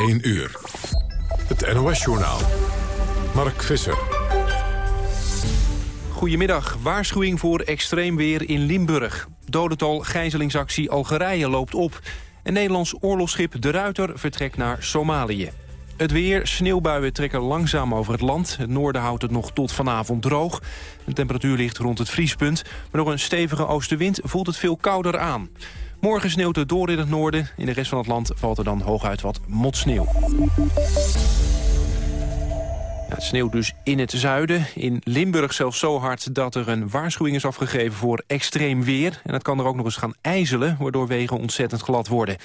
1 uur. Het NOS-journaal. Mark Visser. Goedemiddag. Waarschuwing voor extreem weer in Limburg. Dodental gijzelingsactie Algerije loopt op. En Nederlands oorlogsschip De Ruiter vertrekt naar Somalië. Het weer, sneeuwbuien trekken langzaam over het land. Het noorden houdt het nog tot vanavond droog. De temperatuur ligt rond het vriespunt. Maar door een stevige oostenwind voelt het veel kouder aan. Morgen sneeuwt het door in het noorden. In de rest van het land valt er dan hooguit wat motsneeuw. Het sneeuwt dus in het zuiden. In Limburg zelfs zo hard dat er een waarschuwing is afgegeven voor extreem weer. En het kan er ook nog eens gaan ijzelen, waardoor wegen ontzettend glad worden.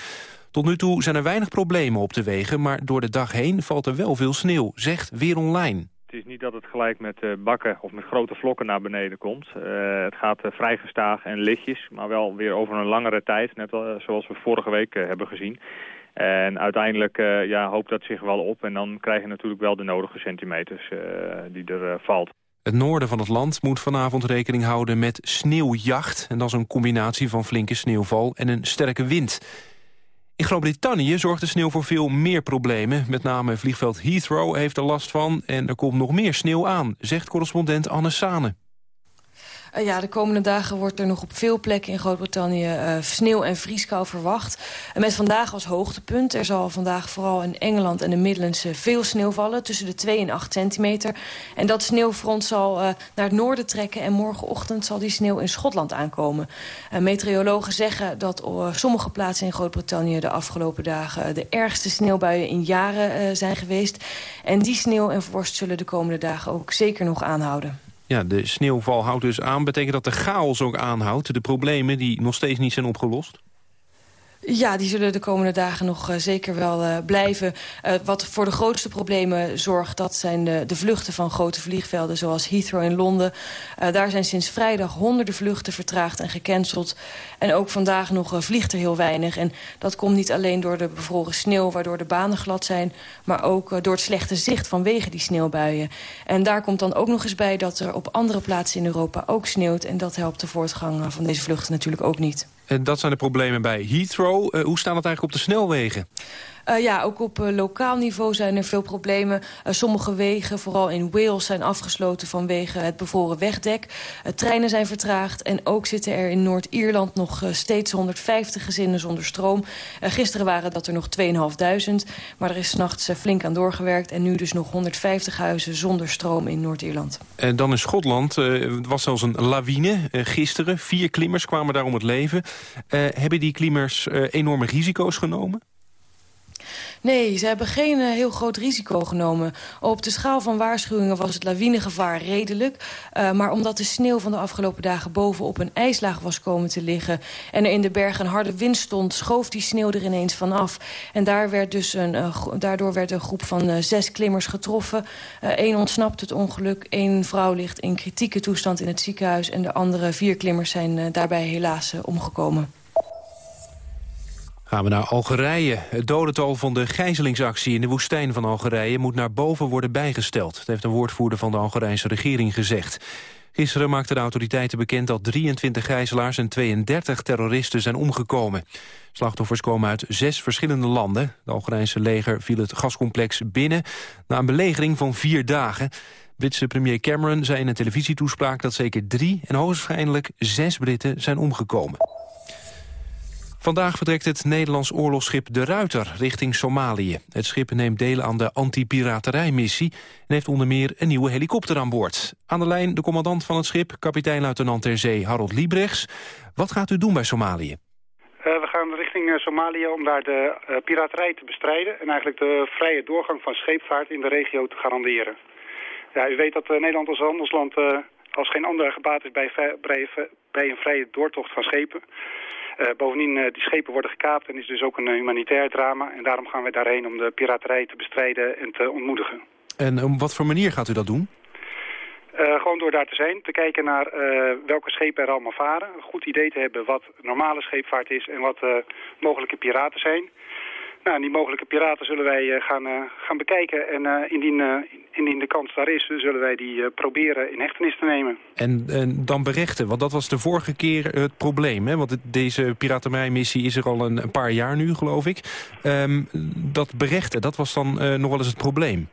Tot nu toe zijn er weinig problemen op de wegen... maar door de dag heen valt er wel veel sneeuw, zegt Weer Online. Is niet dat het gelijk met uh, bakken of met grote vlokken naar beneden komt. Uh, het gaat uh, vrij gestaag en lichtjes, maar wel weer over een langere tijd. Net zoals we vorige week hebben gezien. En uiteindelijk ja, hoopt dat zich wel op. En dan krijg je natuurlijk wel de nodige centimeters die er valt. Het noorden van het land moet vanavond rekening houden met sneeuwjacht. En dat is een combinatie van flinke sneeuwval en een sterke wind. In Groot-Brittannië zorgt de sneeuw voor veel meer problemen. Met name vliegveld Heathrow heeft er last van... en er komt nog meer sneeuw aan, zegt correspondent Anne Sane. Uh, ja, de komende dagen wordt er nog op veel plekken in Groot-Brittannië uh, sneeuw en vrieskou verwacht. En met vandaag als hoogtepunt. Er zal vandaag vooral in Engeland en de Midlands uh, veel sneeuw vallen. Tussen de 2 en 8 centimeter. En dat sneeuwfront zal naar het noorden trekken. En morgenochtend zal die sneeuw in Schotland aankomen. meteorologen zeggen dat sommige plaatsen in Groot-Brittannië... de afgelopen dagen de ergste sneeuwbuien in jaren zijn geweest. En die sneeuw en vorst zullen de komende dagen ook zeker nog aanhouden. Ja, de sneeuwval houdt dus aan. Betekent dat de chaos ook aanhoudt? De problemen die nog steeds niet zijn opgelost? Ja, die zullen de komende dagen nog uh, zeker wel uh, blijven. Uh, wat voor de grootste problemen zorgt, dat zijn de, de vluchten van grote vliegvelden... zoals Heathrow in Londen. daar zijn sinds vrijdag honderden vluchten vertraagd en gecanceld. En ook vandaag nog vliegt er heel weinig. En dat komt niet alleen door de bevroren sneeuw... waardoor de banen glad zijn, maar ook door het slechte zicht vanwege die sneeuwbuien. En daar komt dan ook nog eens bij dat er op andere plaatsen in Europa ook sneeuwt. En dat helpt de voortgang van deze vluchten natuurlijk ook niet. En dat zijn de problemen bij Heathrow. Uh, hoe staat het eigenlijk op de snelwegen? Uh, ja, ook op uh, lokaal niveau zijn er veel problemen. Uh, sommige wegen, vooral in Wales, zijn afgesloten vanwege het bevroren wegdek. treinen zijn vertraagd en ook zitten er in Noord-Ierland nog steeds 150 gezinnen zonder stroom. gisteren waren dat er nog 2.500, maar er is s'nachts flink aan doorgewerkt... en nu dus nog 150 huizen zonder stroom in Noord-Ierland. En dan in Schotland, het was zelfs een lawine gisteren. Vier klimmers kwamen daar om het leven. hebben die klimmers enorme risico's genomen? Nee, ze hebben geen uh, heel groot risico genomen. Op de schaal van waarschuwingen was het lawinegevaar redelijk. Uh, maar omdat de sneeuw van de afgelopen dagen bovenop een ijslaag was komen te liggen... en er in de bergen een harde wind stond, schoof die sneeuw er ineens vanaf. En daar werd dus een, uh, daardoor werd een groep van zes klimmers getroffen. Eén ontsnapt het ongeluk, één vrouw ligt in kritieke toestand in het ziekenhuis... en de andere vier klimmers zijn daarbij helaas omgekomen. Gaan we naar Algerije. Het dodental van de gijzelingsactie in de woestijn van Algerije... moet naar boven worden bijgesteld. Dat heeft een woordvoerder van de Algerijnse regering gezegd. Gisteren maakten de autoriteiten bekend dat 23 gijzelaars en 32 terroristen zijn omgekomen. Slachtoffers komen uit zes verschillende landen. Het Algerijnse leger viel het gascomplex binnen na een belegering van vier dagen. Britse premier Cameron zei in een televisietoespraak dat zeker drie en hoogstwaarschijnlijk zes Britten zijn omgekomen. Vandaag vertrekt het Nederlands oorlogsschip De Ruiter richting Somalië. Het schip neemt deel aan de anti-piraterijmissie... en heeft onder meer een nieuwe helikopter aan boord. Aan de lijn de commandant van het schip, kapitein-luitenant ter zee Harold Liebrechts. Wat gaat u doen bij Somalië? Uh, we gaan richting uh, Somalië om daar de uh, piraterij te bestrijden... en eigenlijk de vrije doorgang van scheepvaart in de regio te garanderen. Ja, u weet dat Nederland als handelsland als geen ander gebaat is bij, bij een vrije doortocht van schepen... Uh, bovendien, uh, die schepen worden gekaapt en is dus ook een humanitair drama. En daarom gaan we daarheen om de piraterij te bestrijden en te ontmoedigen. En op wat voor manier gaat u dat doen? Uh, gewoon door daar te zijn, te kijken naar welke schepen er allemaal varen. Een goed idee te hebben wat normale scheepvaart is en wat mogelijke piraten zijn. Nou, die mogelijke piraten zullen wij uh, gaan, uh, gaan bekijken. En uh, indien, indien de kans daar is, zullen wij die proberen in hechtenis te nemen. En, en, dan berechten, want dat was de vorige keer het probleem. Hè? Want het, deze piraterij-missie is er al een, een, paar jaar nu, geloof ik. Um, dat berechten, dat was dan nog wel eens het probleem.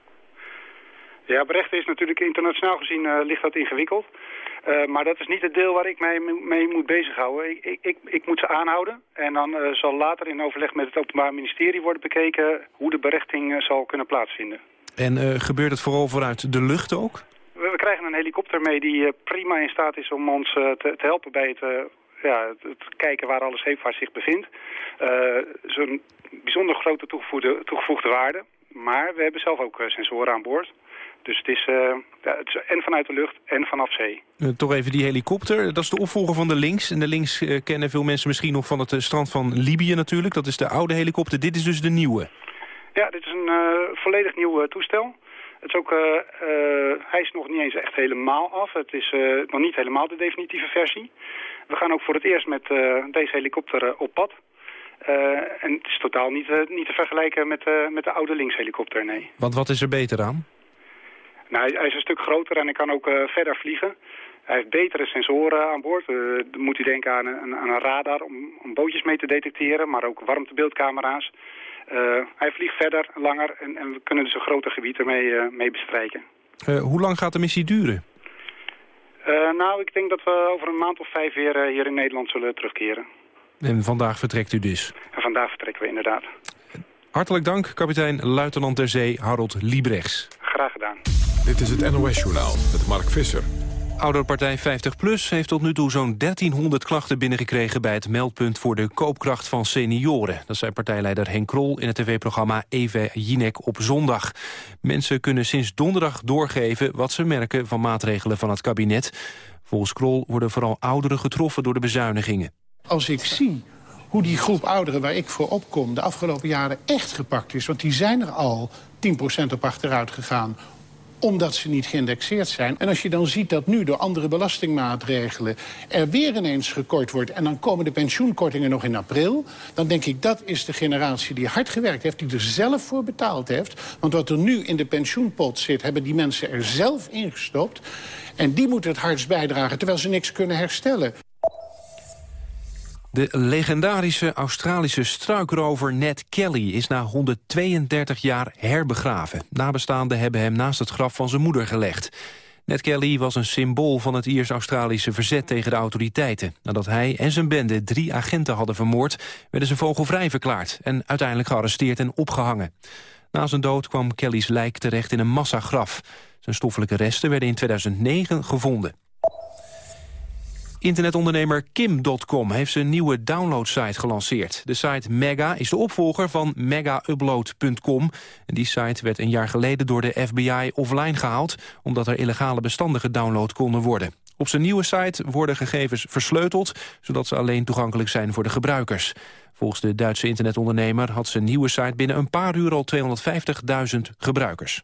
Ja, berechten is natuurlijk internationaal gezien ligt dat ingewikkeld. Uh, maar dat is niet het deel waar ik mij mee moet bezighouden. Ik, ik, ik, ik moet ze aanhouden en dan uh, zal later in overleg met het Openbaar Ministerie worden bekeken hoe de berechting uh, zal kunnen plaatsvinden. En gebeurt het vooral vanuit de lucht ook? We, we krijgen een helikopter mee die prima in staat is om ons te, te, helpen bij het, ja, het, het, kijken waar alle scheepvaart zich bevindt. Zo'n bijzonder grote toegevoegde, toegevoegde waarde. Maar we hebben zelf ook sensoren aan boord. Dus het is, uh, ja, het is en vanuit de lucht en vanaf zee. Uh, toch even die helikopter. Dat is de opvolger van de Links. En de Links uh, kennen veel mensen misschien nog van het strand van Libië natuurlijk. Dat is de oude helikopter. Dit is dus de nieuwe. Ja, dit is een volledig nieuw toestel. Het is ook, hij is nog niet eens echt helemaal af. Het is nog niet helemaal de definitieve versie. We gaan ook voor het eerst met deze helikopter op pad. en het is totaal niet, niet te vergelijken met, met de oude Links-helikopter, nee. Want wat is er beter aan? Nou, hij, is een stuk groter en hij kan ook uh, verder vliegen. Hij heeft betere sensoren aan boord. Uh, dan moet u denken aan een, aan een radar om, om, bootjes mee te detecteren, maar ook warmtebeeldcamera's. Uh, hij vliegt verder, langer en, en, we kunnen dus een groter gebied ermee mee bestrijken. hoe lang gaat de missie duren? nou, ik denk dat we over een maand of vijf weer hier in Nederland zullen terugkeren. En vandaag vertrekt u dus? En vandaag vertrekken we inderdaad. Hartelijk dank, kapitein luitenant ter zee Harold Liebrechts. Graag gedaan. Dit is het NOS-journaal met Mark Visser. Ouderpartij 50PLUS heeft tot nu toe zo'n 1300 klachten binnengekregen... bij het meldpunt voor de koopkracht van senioren. Dat zei partijleider Henk Krol in het tv-programma Eva Jinek op zondag. Mensen kunnen sinds donderdag doorgeven wat ze merken van maatregelen van het kabinet. Volgens Krol worden vooral ouderen getroffen door de bezuinigingen. Als ik zie hoe die groep ouderen waar ik voor opkom... de afgelopen jaren echt gepakt is, want die zijn er al 10% op achteruit gegaan omdat ze niet geïndexeerd zijn. En als je dan ziet dat nu door andere belastingmaatregelen... er weer ineens gekort wordt en dan komen de pensioenkortingen nog in april... dan denk ik dat is de generatie die hard gewerkt heeft... die er zelf voor betaald heeft. Want wat er nu in de pensioenpot zit, hebben die mensen er zelf ingestopt. En die moeten het hardst bijdragen, terwijl ze niks kunnen herstellen. De legendarische Australische struikrover Ned Kelly is na 132 jaar herbegraven. Nabestaanden hebben hem naast het graf van zijn moeder gelegd. Ned Kelly was een symbool van het Iers-Australische verzet tegen de autoriteiten. Nadat hij en zijn bende drie agenten hadden vermoord... werden ze vogelvrij verklaard en uiteindelijk gearresteerd en opgehangen. Na zijn dood kwam Kelly's lijk terecht in een massagraf. Zijn stoffelijke resten werden in 2009 gevonden. Internetondernemer Kim.com heeft zijn nieuwe downloadsite gelanceerd. De site Mega is de opvolger van megaupload.com. Die site werd een jaar geleden door de FBI offline gehaald... omdat er illegale bestanden gedownload konden worden. Op zijn nieuwe site worden gegevens versleuteld... zodat ze alleen toegankelijk zijn voor de gebruikers. Volgens de Duitse internetondernemer had zijn nieuwe site binnen een paar uur al 250.000 gebruikers.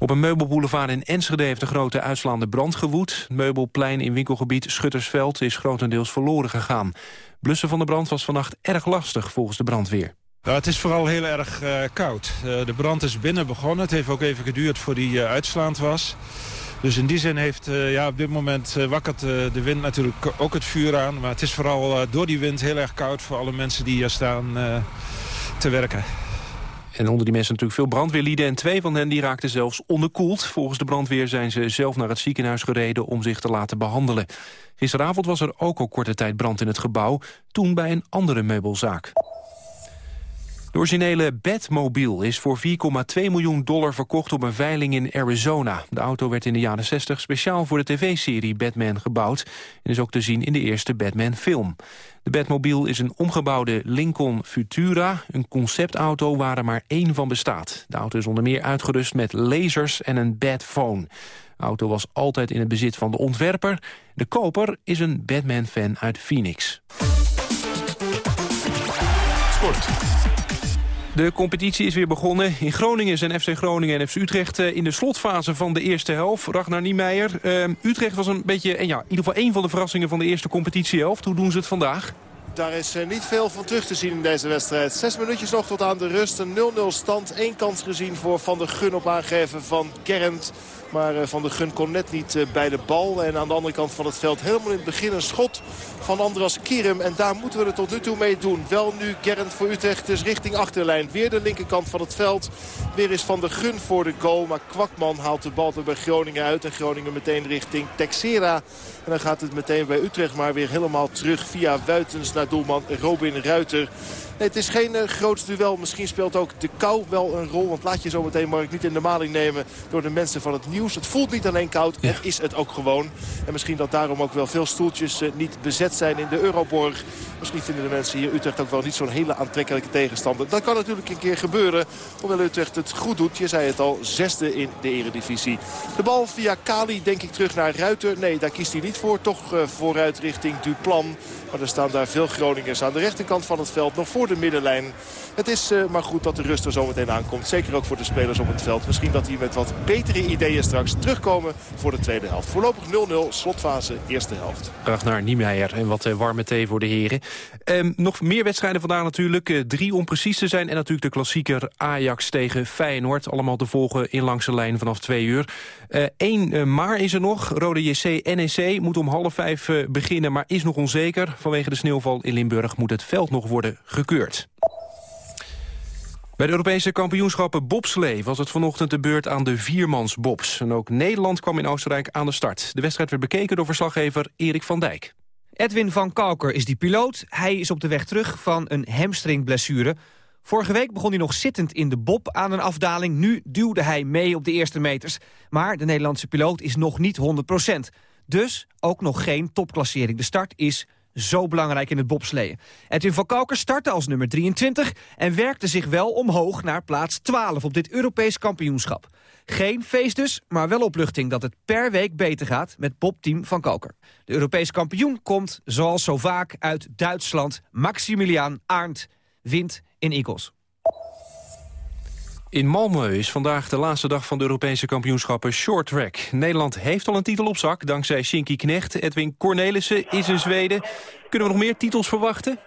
Op een meubelboulevard in Enschede heeft een grote uitslaande brand gewoed. Het meubelplein in winkelgebied Schuttersveld is grotendeels verloren gegaan. Blussen van de brand was vannacht erg lastig volgens de brandweer. Het is vooral heel erg uh, koud. Uh, de brand is binnen begonnen. Het heeft ook even geduurd voordat die uh, uitslaand was. Dus in die zin heeft ja, op dit moment wakkert de wind natuurlijk ook het vuur aan. Maar het is vooral door die wind heel erg koud voor alle mensen die hier staan te werken. En onder die mensen natuurlijk veel brandweerlieden... en twee van hen die raakten zelfs onderkoeld. Volgens de brandweer zijn ze zelf naar het ziekenhuis gereden... om zich te laten behandelen. Gisteravond was er ook al korte tijd brand in het gebouw. Toen bij een andere meubelzaak. De originele Batmobile is voor 4,2 miljoen dollar verkocht op een veiling in Arizona. De auto werd in de jaren 60 speciaal voor de tv-serie Batman gebouwd... en is ook te zien in de eerste Batman-film. De Batmobile is een omgebouwde Lincoln Futura, een conceptauto waar er maar één van bestaat. De auto is onder meer uitgerust met lasers en een Batphone. De auto was altijd in het bezit van de ontwerper. De koper is een Batman-fan uit Phoenix. Sport. De competitie is weer begonnen. In Groningen zijn FC Groningen en FC Utrecht eh, in de slotfase van de eerste helft. Ragnar Niemeyer, uh, Utrecht was een beetje, en ja, in ieder geval één van de verrassingen van de eerste competitiehelft. Hoe doen ze het vandaag? daar is niet veel van terug te zien in deze wedstrijd. Zes minuutjes nog tot aan de rust. Een 0-0 stand. Eén kans gezien voor Van der Gun op aangeven van Gerrand. Maar eh, Van der Gun kon net niet eh, bij de bal. En aan de andere kant van het veld helemaal in het begin een schot van Andras Kierum. En daar moeten we het tot nu toe mee doen. Wel nu Gerrand voor Utrecht dus richting achterlijn. Weer de linkerkant van het veld. Weer is Van der Gun voor de goal. Maar Kwakman haalt de bal er bij Groningen uit. En Groningen meteen richting Texera. En dan gaat het meteen bij Utrecht maar weer helemaal terug via Wuitens naar doelman Robin Ruiter. Nee, het is geen uh, groot duel. Misschien speelt ook de kou wel een rol. Want laat je zo meteen Mark niet in de maling nemen door de mensen van het nieuws. Het voelt niet alleen koud, het is het ook gewoon. En misschien dat daarom ook wel veel stoeltjes uh, niet bezet zijn in de Euroborg. Misschien vinden de mensen hier Utrecht ook wel niet zo'n hele aantrekkelijke tegenstander. Dat kan natuurlijk een keer gebeuren. Hoewel Utrecht het goed doet. Je zei het al, zesde in de eredivisie. De bal via Kali denk ik terug naar Ruiter. Nee, daar kiest hij niet voor. Toch uh, vooruit richting Duplan. Maar er staan daar veel Groningers aan de rechterkant van het veld. Nog voor de middenlijn. Het is uh, maar goed dat de rust er zo meteen aankomt. Zeker ook voor de spelers op het veld. Misschien dat die met wat betere ideeën straks terugkomen voor de tweede helft. Voorlopig 0-0, slotfase, eerste helft. Graag naar Niemeyer en wat uh, warme thee voor de heren. Um, nog meer wedstrijden vandaag natuurlijk. Uh, drie om precies te zijn. En natuurlijk de klassieker Ajax tegen Feyenoord. Allemaal te volgen in langs de lijn vanaf twee uur. Eén maar is er nog. Rode JC NEC moet om half vijf beginnen, maar is nog onzeker. Vanwege de sneeuwval in Limburg moet het veld nog worden gekeurd. Bij de Europese kampioenschappen bobslee was het vanochtend de beurt aan de viermansbobs. En ook Nederland kwam in Oostenrijk aan de start. De wedstrijd werd bekeken door verslaggever Erik van Dijk. Edwin van Kalker is die piloot. Hij is op de weg terug van een hamstringblessure. Vorige week begon hij nog zittend in de bob aan een afdaling. Nu duwde hij mee op de eerste meters. Maar de Nederlandse piloot is nog niet 100% Dus ook nog geen topklassering. De start is zo belangrijk in het bobsleeën. Edwin van Kalker startte als nummer 23 en werkte zich wel omhoog naar plaats 12 op dit Europees kampioenschap. Geen feest dus, maar wel opluchting dat het per week beter gaat met bobteam van Kalker. De Europees kampioen komt, zoals zo vaak, uit Duitsland. Maximilian Arndt wint in Eagles. In Malmö is vandaag de laatste dag van de Europese kampioenschappen short track. Nederland heeft al een titel op zak, dankzij Shinky Knecht. Edwin Cornelissen is in Zweden. Kunnen we nog meer titels verwachten?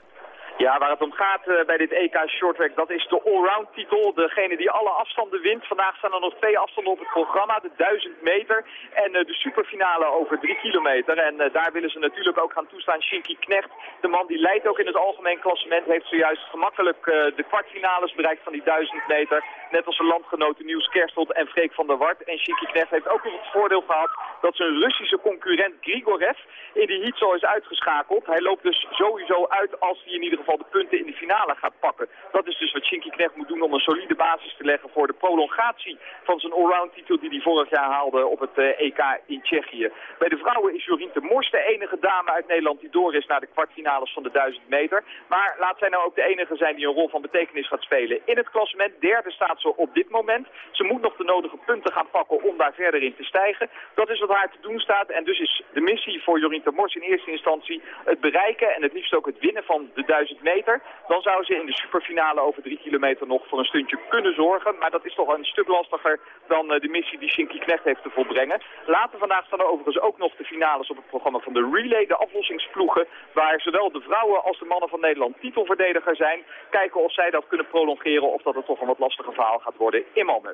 Ja, waar het om gaat uh, bij dit EK Shorttrack, dat is de allround titel. Degene die alle afstanden wint. Vandaag staan er nog twee afstanden op het programma. De 1000 meter en uh, de superfinale over 3 kilometer. En uh, daar willen ze natuurlijk ook gaan toestaan. Shinky Knecht, de man die leidt ook in het algemeen klassement, heeft zojuist gemakkelijk de kwartfinales bereikt van die 1000 meter. Net als zijn landgenoten Niels Kerstelt en Freek van der Wart. En Shinky Knecht heeft ook nog het voordeel gehad dat zijn Russische concurrent Grigorev in die heat zo is uitgeschakeld. Hij loopt dus sowieso uit als hij in ieder geval de punten in de finale gaat pakken. Dat is dus wat Shinky Knecht moet doen om een solide basis te leggen voor de prolongatie van zijn allround titel die hij vorig jaar haalde op het EK in Tsjechië. Bij de vrouwen is Jorien de Mors de enige dame uit Nederland die door is naar de kwartfinales van de 1000 meter. Maar laat zij nou ook de enige zijn die een rol van betekenis gaat spelen. In het klassement derde staat ze op dit moment. Ze moet nog de nodige punten gaan pakken om daar verder in te stijgen. Dat is wat haar te doen staat en dus is de missie voor Jorien de Mors in eerste instantie het bereiken en het liefst ook het winnen van de 1000 meter. Dan zou ze in de superfinale over drie kilometer nog voor een stuntje kunnen zorgen. Maar dat is toch een stuk lastiger dan de missie die Shinky Knecht heeft te volbrengen. Later vandaag staan er overigens ook nog de finales op het programma van de relay, de aflossingsploegen. Waar zowel de vrouwen als de mannen van Nederland titelverdediger zijn. Kijken of zij dat kunnen prolongeren of dat het toch een wat lastiger verhaal gaat worden in Malmö.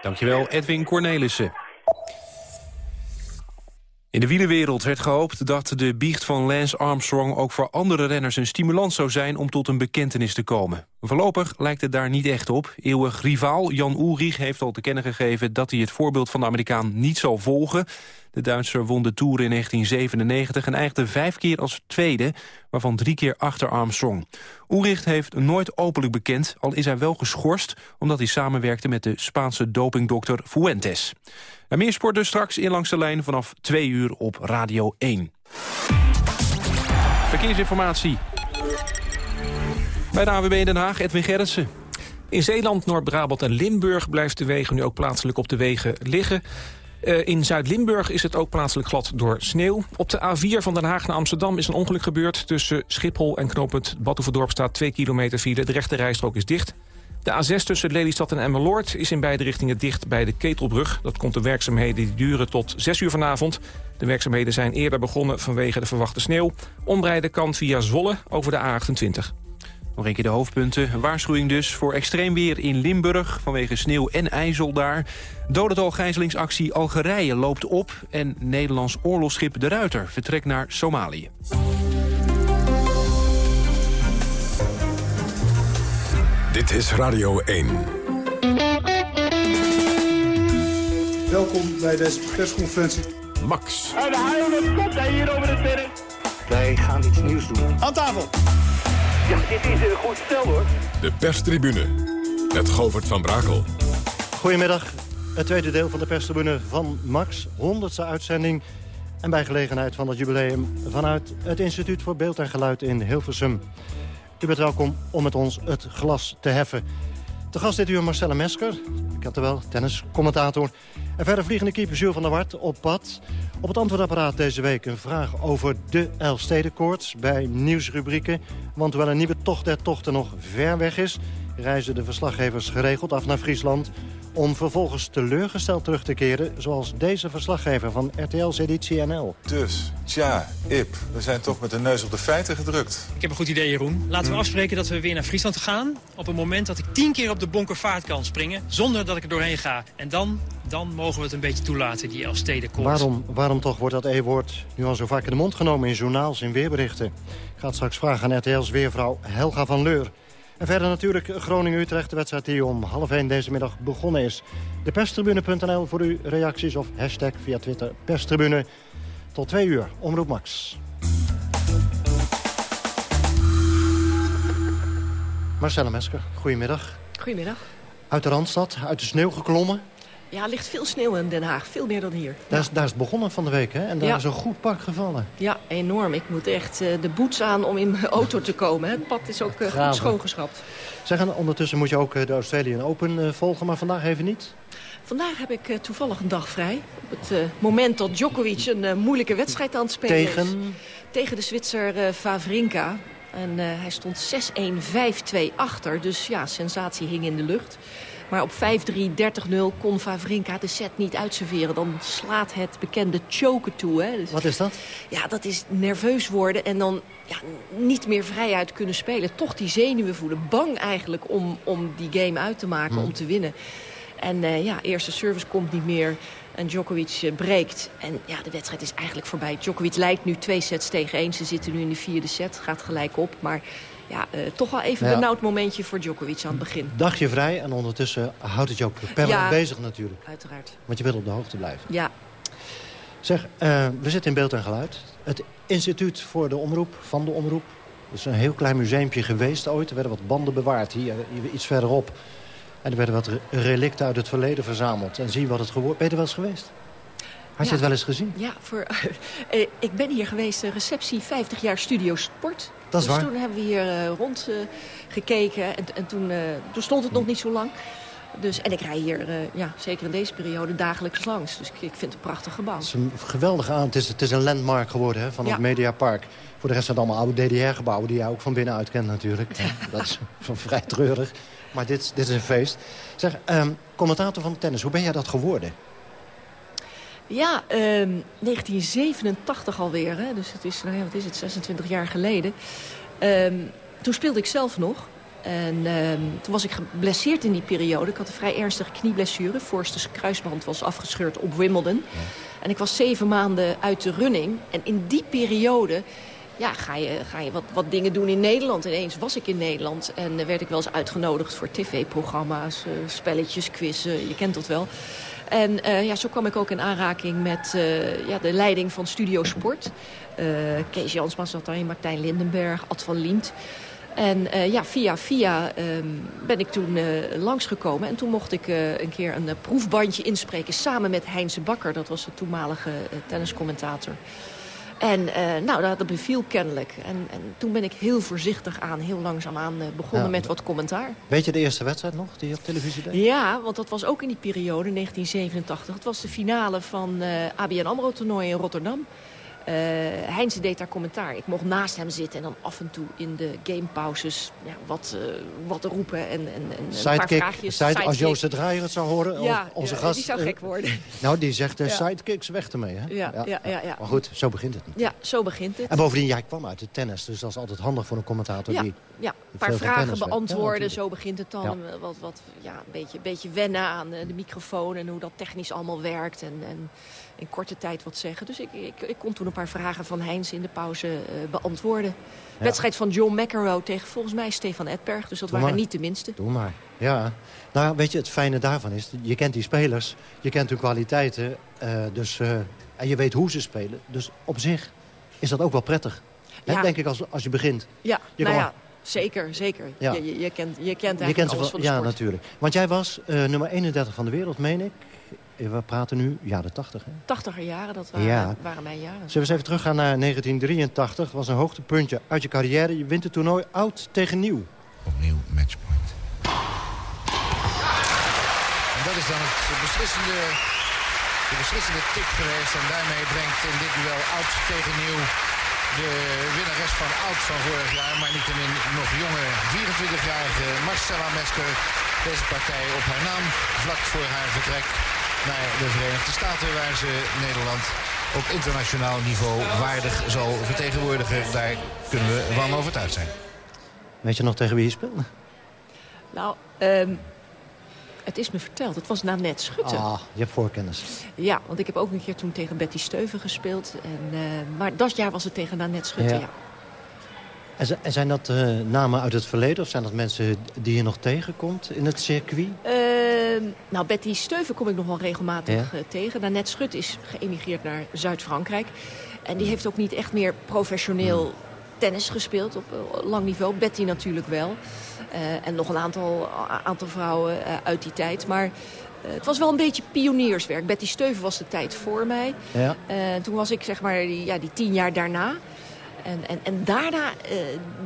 Dankjewel Edwin Cornelissen. In de wielerwereld werd gehoopt dat de biecht van Lance Armstrong... ook voor andere renners een stimulans zou zijn om tot een bekentenis te komen. Voorlopig lijkt het daar niet echt op. Eeuwig rivaal Jan Ulrich heeft al te kennen gegeven... dat hij het voorbeeld van de Amerikaan niet zal volgen. De Duitser won de Tour in 1997 en eindigde vijf keer als tweede... waarvan drie keer achter Armstrong. Ulrich heeft nooit openlijk bekend, al is hij wel geschorst... omdat hij samenwerkte met de Spaanse dopingdokter Fuentes. En meer sport dus straks in Langs de Lijn vanaf 2 uur op Radio 1. Verkeersinformatie. Bij de AWB Den Haag, Edwin Gerritsen. In Zeeland, Noord-Brabant en Limburg blijft de wegen nu ook plaatselijk op de wegen liggen. Uh, in Zuid-Limburg is het ook plaatselijk glad door sneeuw. Op de A4 van Den Haag naar Amsterdam is een ongeluk gebeurd. Tussen Schiphol en knooppunt Badhoevedorp staat 2 kilometer file. De rechte rijstrook is dicht. De A6 tussen Lelystad en Emmeloord is in beide richtingen dicht bij de Ketelbrug. Dat komt de werkzaamheden die duren tot 6 uur vanavond. De werkzaamheden zijn eerder begonnen vanwege de verwachte sneeuw. Omrijden kan via Zwolle over de A28. Nog een keer de hoofdpunten. Een waarschuwing dus voor extreem weer in Limburg... vanwege sneeuw en ijzel daar. Dodental gijzelingsactie Algerije loopt op... en Nederlands oorlogsschip De Ruiter vertrekt naar Somalië. Dit is Radio 1. Welkom bij deze persconferentie. Max. En de komt hij hier over de terrein. Wij gaan iets nieuws doen. Aan tafel. Ja, dit is een goed stel hoor. De perstribune. Met Govert van Brakel. Goedemiddag. Het tweede deel van de perstribune van Max. 100ste uitzending. En bij gelegenheid van het jubileum vanuit het Instituut voor Beeld en Geluid in Hilversum. U bent welkom om met ons het glas te heffen. De gast dit uur Marcella Mesker, ik er wel, tenniscommentator. En verder vliegende keeper Jules van der Wart op pad. Op het antwoordapparaat deze week een vraag over de Elfstedenkoorts bij nieuwsrubrieken. Want hoewel een nieuwe tocht der tochten nog ver weg is... reizen de verslaggevers geregeld af naar Friesland om vervolgens teleurgesteld terug te keren... zoals deze verslaggever van RTL's Editie NL. Dus, tja, Ip, we zijn toch met de neus op de feiten gedrukt. Ik heb een goed idee, Jeroen. Laten we afspreken dat we weer naar Friesland gaan... op het moment dat ik tien keer op de bonkervaart kan springen... zonder dat ik er doorheen ga. En dan, dan mogen we het een beetje toelaten, die Elfstedenkoorts. Waarom, waarom toch wordt dat E-woord nu al zo vaak in de mond genomen... in journaals, in weerberichten? Ik ga het straks vragen aan RTL's weervrouw Helga van Leur... En verder natuurlijk Groningen-Utrecht, de wedstrijd die om half 1 deze middag begonnen is. De perstribune.nl voor uw reacties of hashtag via Twitter perstribune. Tot twee uur, Omroep Max. Marcella Mesker, goedemiddag. Goedemiddag. Uit de Randstad, uit de sneeuw geklommen. Ja, er ligt veel sneeuw in Den Haag. Veel meer dan hier. Daar, is, daar is het begonnen van de week, hè? En daar Ja. is een goed pak gevallen. Ja, enorm. Ik moet echt eh, de boots aan om in mijn auto te komen. hè. Het pad is ook eh, goed schoongeschrapt. Zeg, en ondertussen moet je ook eh, de Australian Open volgen, maar vandaag even niet. Vandaag heb ik toevallig een dag vrij. Op het moment dat Djokovic een moeilijke wedstrijd aan het spelen is. Tegen? Tegen de Zwitser Favrinka. En hij stond 6-1, 5-2 achter. Dus ja, sensatie hing in de lucht. Maar op 5-3, 30-0 kon Favrinka de set niet uitserveren. Dan slaat het bekende choken toe. Hè. Dus, Wat is dat? ja, dat is nerveus worden en dan ja, niet meer vrijuit kunnen spelen. Toch die zenuwen voelen. Bang eigenlijk om, om die game uit te maken, Hmm. om te winnen. En eh, ja, eerste service komt niet meer. En Djokovic eh, breekt. En ja, de wedstrijd is eigenlijk voorbij. Djokovic leidt nu twee sets tegen één. Ze zitten nu in de vierde set. Gaat gelijk op. Maar ja, eh, toch wel even Ja. een benauwd momentje voor Djokovic aan het begin. Dagje vrij en ondertussen houdt het je ook permanent Ja. bezig natuurlijk. Uiteraard. Want je wil op de hoogte blijven. Ja, Zeg, eh, we zitten in beeld en geluid. Het instituut voor de omroep, van de omroep. Dat is een heel klein museumpje geweest ooit. Er werden wat banden bewaard hier, iets verderop. En er werden wat re- relicten uit het verleden verzameld. En zie wat het geworden... Ben je er wel eens geweest? Had je Ja. het wel eens gezien? Ja, voor, eh, ik ben hier geweest, receptie 50 jaar Studio Sport. Dat is dus waar. toen hebben we hier eh, rond eh, gekeken en, en toen, eh, toen stond het nog niet zo lang. Dus, en ik rij hier, eh, ja, zeker in deze periode, dagelijks langs. Dus ik, ik vind het een prachtig gebouw. Het is een geweldige aan. Het is, het is een landmark geworden hè, van Ja. het Mediapark. Voor de rest zijn het allemaal oude DDR-gebouwen... die jij ook van binnenuit kent natuurlijk. Dat is van vrij treurig. Maar dit, dit is een feest. Zeg, ehm, commentator van tennis, hoe ben jij dat geworden? Ja, ehm, 1987 alweer. Hè? Dus het is, nou ja, wat is het, 26 jaar geleden. Ehm, toen speelde ik zelf nog. En ehm, toen was ik geblesseerd in die periode. Ik had een vrij ernstige knieblessure. Voorste kruisband was afgescheurd op Wimbledon. En ik was zeven maanden uit de running. En in die periode ja, ga je, ga je wat, wat dingen doen in Nederland. Ineens was ik in Nederland en eh, werd ik wel eens uitgenodigd voor tv-programma's, eh, spelletjes, quizzen, je kent dat wel. En eh, ja, zo kwam ik ook in aanraking met ja, de leiding van Studio Sport. Kees Jansma zat daarin, Martijn Lindenberg, Ad van Liemt. En ja, via via ehm, ben ik toen langsgekomen. En toen mocht ik een keer een proefbandje inspreken samen met Heinze Bakker. Dat was de toenmalige tenniscommentator. En eh, nou, dat, dat beviel kennelijk. En, en toen ben ik heel voorzichtig aan, heel langzaamaan eh, begonnen Ja. met wat commentaar. Weet je de eerste wedstrijd nog die je op televisie deed? Ja, want dat was ook in die periode, 1987. Het was de finale van eh ABN AMRO-toernooi in Rotterdam. Uh, Heinze deed daar commentaar. Ik mocht naast hem zitten en dan af en toe in de gamepauzes ja, wat, uh, wat roepen en, en, en een paar vraagjes. Side, als Joost de Draaier het zou horen, ja, onze ja, gast... die zou gek worden. nou, die zegt uh, sidekicks weg ermee, hè? Ja, ja. Ja, ja, Maar goed, zo begint het. Ja, zo begint het. En bovendien, jij kwam uit de tennis, dus dat is altijd handig voor een commentator ja, die... Ja, een paar vragen beantwoorden, zo begint het dan. Wat, wat, ja, een beetje, beetje wennen aan de microfoon en hoe dat technisch allemaal werkt. En, en in korte tijd wat zeggen. Dus ik, ik, ik kon toen een paar vragen van Heinz in de pauze uh, beantwoorden. Ja. Wedstrijd van John McEnroe tegen volgens mij Stefan Edberg. Dus dat Doe waren maar. niet de minste. Doe maar, ja. Nou, weet je, het fijne daarvan is... je kent die spelers, je kent hun kwaliteiten... Uh, dus, uh, en je weet hoe ze spelen. Dus op zich is dat ook wel prettig. Ja. Hè, denk ik, als, als je begint. Ja, je nou ja. Zeker, zeker. Ja. Je, je, je, kent, je kent eigenlijk je kent alles van de Ja, sport. natuurlijk. Want jij was nummer 31 van de wereld, meen ik. We praten nu jaren 80, hè? 80er jaren, dat waren, ja. waren mijn jaren. Zullen we eens even teruggaan naar 1983. Dat was een hoogtepuntje uit je carrière. Je wint het toernooi oud tegen nieuw. Opnieuw matchpoint. En dat is dan het beslissende, de beslissende tik geweest. En daarmee brengt in dit duel oud tegen nieuw de winnares van oud van vorig jaar. Maar niettemin nog jonge 24-jarige Marcella Mesker deze partij op haar naam. Vlak voor haar vertrek naar de Verenigde Staten waar ze Nederland op internationaal niveau waardig zal vertegenwoordigen. Daar kunnen we van overtuigd zijn. Weet je nog tegen wie je speelde? Nou, um, het is me verteld. Het was Nanette Schutte. Ah, je hebt voorkennis. Ja, want ik heb ook een keer toen tegen Betty Steuven gespeeld. En, uh, maar dat jaar was het tegen Nanette Schutte, ja. ja. En zijn dat uh, namen uit het verleden of zijn dat mensen die je nog tegenkomt in het circuit? Uh, nou, Betty Steuven kom ik nog wel regelmatig ja. uh, tegen. Nanette Schut is geëmigreerd naar Zuid-Frankrijk. En die heeft ook niet echt meer professioneel hmm. tennis gespeeld op lang niveau. Betty natuurlijk wel. Uh, en nog een aantal, aantal vrouwen uit die tijd. Maar het was wel een beetje pionierswerk. Betty Steuven was de tijd voor mij. Ja. toen was ik zeg maar die, ja, die tien jaar daarna. En, en, en daarna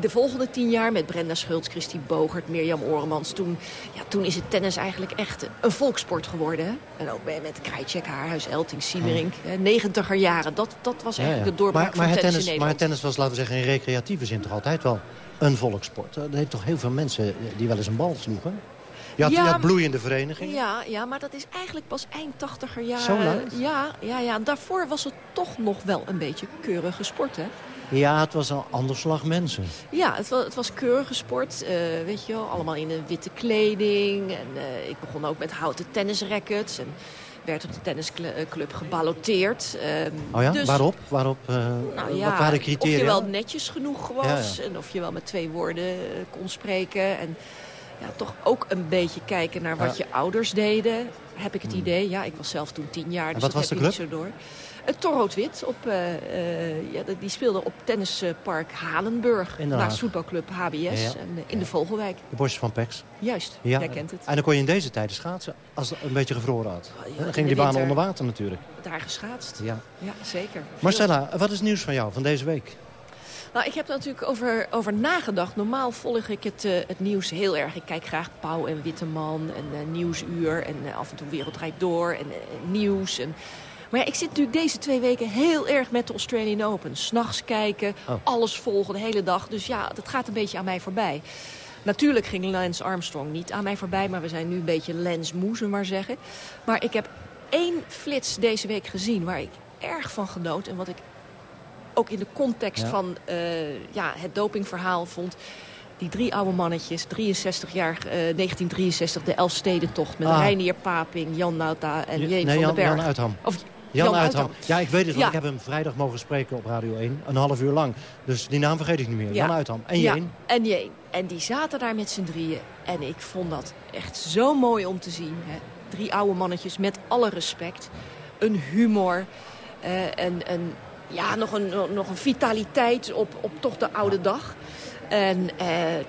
de volgende tien jaar met Brenda Schultz, Christine Bogert, Mirjam Oremans. Toen, ja, toen is het tennis eigenlijk echt een volkssport geworden. Hè? En ook met, Krajcek, Haarhuis, Elting, Siemerink. Negentiger jaren, dat, dat was eigenlijk ja, ja. de doorbraak maar, maar van het tennis, Maar het tennis was, laten we zeggen, in recreatieve zin toch altijd wel een volkssport. Er heeft toch heel veel mensen die wel eens een bal sloegen? Je had, Ja, je had bloeiende verenigingen. Ja, ja, maar dat is eigenlijk pas eind tachtiger jaren. Zo laat? Ja, ja, ja, daarvoor was het toch nog wel een beetje keurige sport, hè? Ja, het was een ander slag mensen. Ja, het was, het was keurige sport. eh, weet je wel, allemaal in een witte kleding. En eh, ik begon ook met houten tennisrackets. En werd op de tennisclub geballoteerd. Ehm, Oh ja, dus- waarop? waarop uh, Nou ja, wat waren de of criteria? je wel netjes genoeg was. Ja, En of je wel met twee woorden eh, kon spreken. En ja, toch ook een beetje kijken naar wat je ouders deden. Heb ik het idee. Ja, ik was zelf toen tien jaar, dus wat dat was heb de niet club? zo door. Het Torrood-Wit. Op, eh, eh, ja, die speelde op tennispark Halenburg. Naast voetbalclub HBS. Ja, ja. En, eh, in de Vogelwijk. De van Pex. Juist, Ja. jij kent het. En dan kon je in deze tijden schaatsen als het een beetje gevroren had. ja, dan in ging die baan onder water natuurlijk. Daar geschaatst. Ja. Ja, zeker. Marcella, wat is nieuws van jou van deze week? Nou, ik heb er natuurlijk over, over nagedacht. Normaal volg ik het, eh, het nieuws heel erg. Ik kijk graag Pauw en Witteman en eh, Nieuwsuur en eh, af en toe Wereldrijd Door en Nieuws. En... Maar ja, ik zit natuurlijk deze twee weken heel erg met de Australian Open. S'nachts kijken, Oh. alles volgen de hele dag. Dus ja, dat gaat een beetje aan mij voorbij. Natuurlijk ging Lance Armstrong niet aan mij voorbij. Maar we zijn nu een beetje Lance moe, zullen maar zeggen. Maar ik heb één flits deze week gezien waar ik erg van genoot. En wat ik ook in de context Ja. van eh, ja, het dopingverhaal vond. Die drie oude mannetjes, 63 jaar, eh, 1963, de Elfstedentocht met Ah. Reinier Paping, Jan Nauta en Jeen nee, van Jan, den Berg. Jan Uitham. Of Jan, Jan Uitham. Ja, ik weet het, want Ja. ik heb hem vrijdag mogen spreken op Radio 1. Een half uur lang. Dus die naam vergeet ik niet meer. Ja. Jan Uitham. En Ja, Jeen. en Jeen. En die zaten daar met z'n drieën. En ik vond dat echt zo mooi om te zien. Hè. Drie oude mannetjes met alle respect. Een humor. eh, en, en ja, nog een, nog een vitaliteit op, op toch de oude dag. En eh,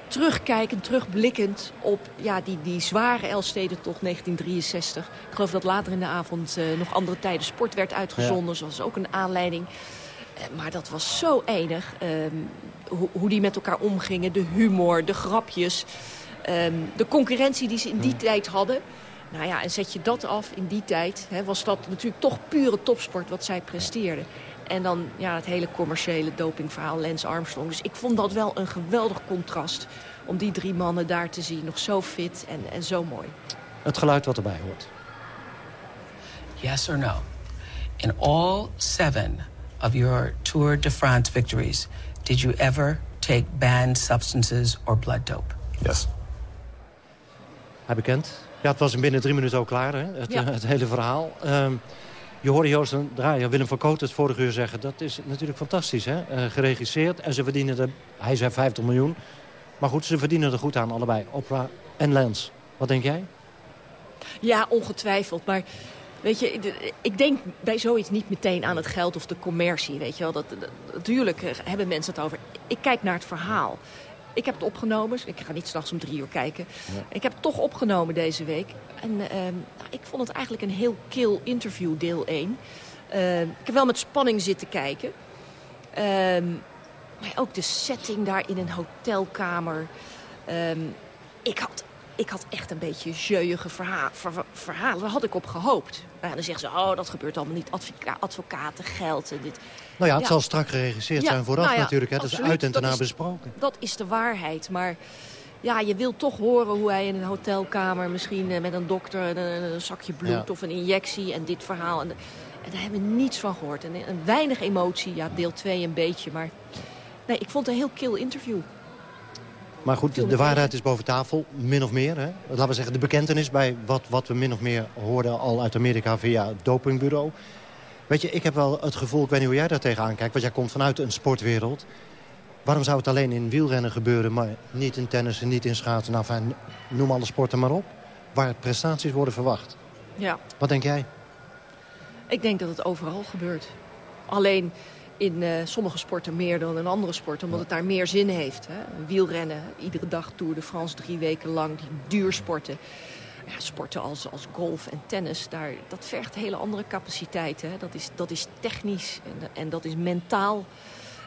terugkijkend, terugblikkend op ja, die, die zware Elfstedentocht 1963. Ik geloof dat later in de avond eh, nog andere tijden sport werd uitgezonden. Zoals ook een aanleiding. Eh, Maar dat was zo enig. ehm, hoe, hoe die met elkaar omgingen. De humor, de grapjes. ehm, de concurrentie die ze in die tijd hadden. Nou ja, en zet je dat af in die tijd. Hè, was dat natuurlijk toch pure topsport wat zij presteerden. En dan ja, het hele commerciële dopingverhaal Lance Armstrong. Dus ik vond dat wel een geweldig contrast om die drie mannen daar te zien. Nog zo fit en, en zo mooi. Het geluid wat erbij hoort. Yes or no? In all seven of your Tour de France victories, did you ever take banned substances or blood dope? Yes. Hij bekend. Ja, het was binnen drie minuten ook klaar, hè? Het, Ja. eh, het hele verhaal. Ehm, je hoorde Joost een draaier, Willem van Koot, het vorige uur zeggen. Dat is natuurlijk fantastisch, hè? Eh, geregisseerd en ze verdienen er... Hij zei 50 miljoen. Maar goed, ze verdienen er goed aan, allebei. Oprah en Lance. Wat denk jij? Ja, ongetwijfeld. Maar weet je, ik denk bij zoiets niet meteen aan het geld of de commercie. Weet je wel. Dat, dat- natuurlijk eh, hebben mensen het over. Ik kijk naar het verhaal. Ik heb het opgenomen. Ik ga niet s'nachts om drie uur kijken. Ik heb het toch opgenomen deze week. En ehm, nou, ik vond het eigenlijk een heel kil interview, deel 1. Ehm, ik heb wel met spanning zitten kijken. Ehm, maar ook de setting daar in een hotelkamer. Ik, had, ik had echt een beetje jeuige verha ver- verhalen. Daar had ik op gehoopt. Ja, dan zeggen ze, oh, dat gebeurt allemaal niet. Advoca advocaten, geld en dit. Nou ja, het zal strak geregisseerd zijn vooraf nou natuurlijk. Hè? Dat is uit en Dat daarna is- besproken. Dat is de waarheid. Maar ja, je wilt toch horen hoe hij in een hotelkamer... misschien eh, met een dokter een, een zakje bloed Ja. of een injectie en dit verhaal. En, en daar hebben we niets van gehoord. En, en weinig emotie. Ja, deel 2 een beetje. Maar nee, ik vond het een heel kil interview. Maar goed, de, de waarheid is boven tafel, min of meer. Hè? Laten we zeggen, de bekentenis bij wat, wat we min of meer hoorden al uit Amerika via het dopingbureau. Weet je, ik heb wel het gevoel, ik weet niet hoe jij daar tegenaan kijkt... want jij komt vanuit een sportwereld. Waarom zou het alleen in wielrennen gebeuren, maar niet in tennis en niet in schaatsen? Nou, fijn, noem alle sporten maar op, waar prestaties worden verwacht. Ja. Wat denk jij? Ik denk dat het overal gebeurt. Alleen in eh, sommige sporten meer dan in andere sporten, omdat het daar meer zin heeft. Hè? Wielrennen, iedere dag Tour de France, drie weken lang, die duursporten. Ja, sporten als, als golf en tennis, daar, dat vergt hele andere capaciteiten. Hè? Dat, is, dat is technisch en, en dat is mentaal.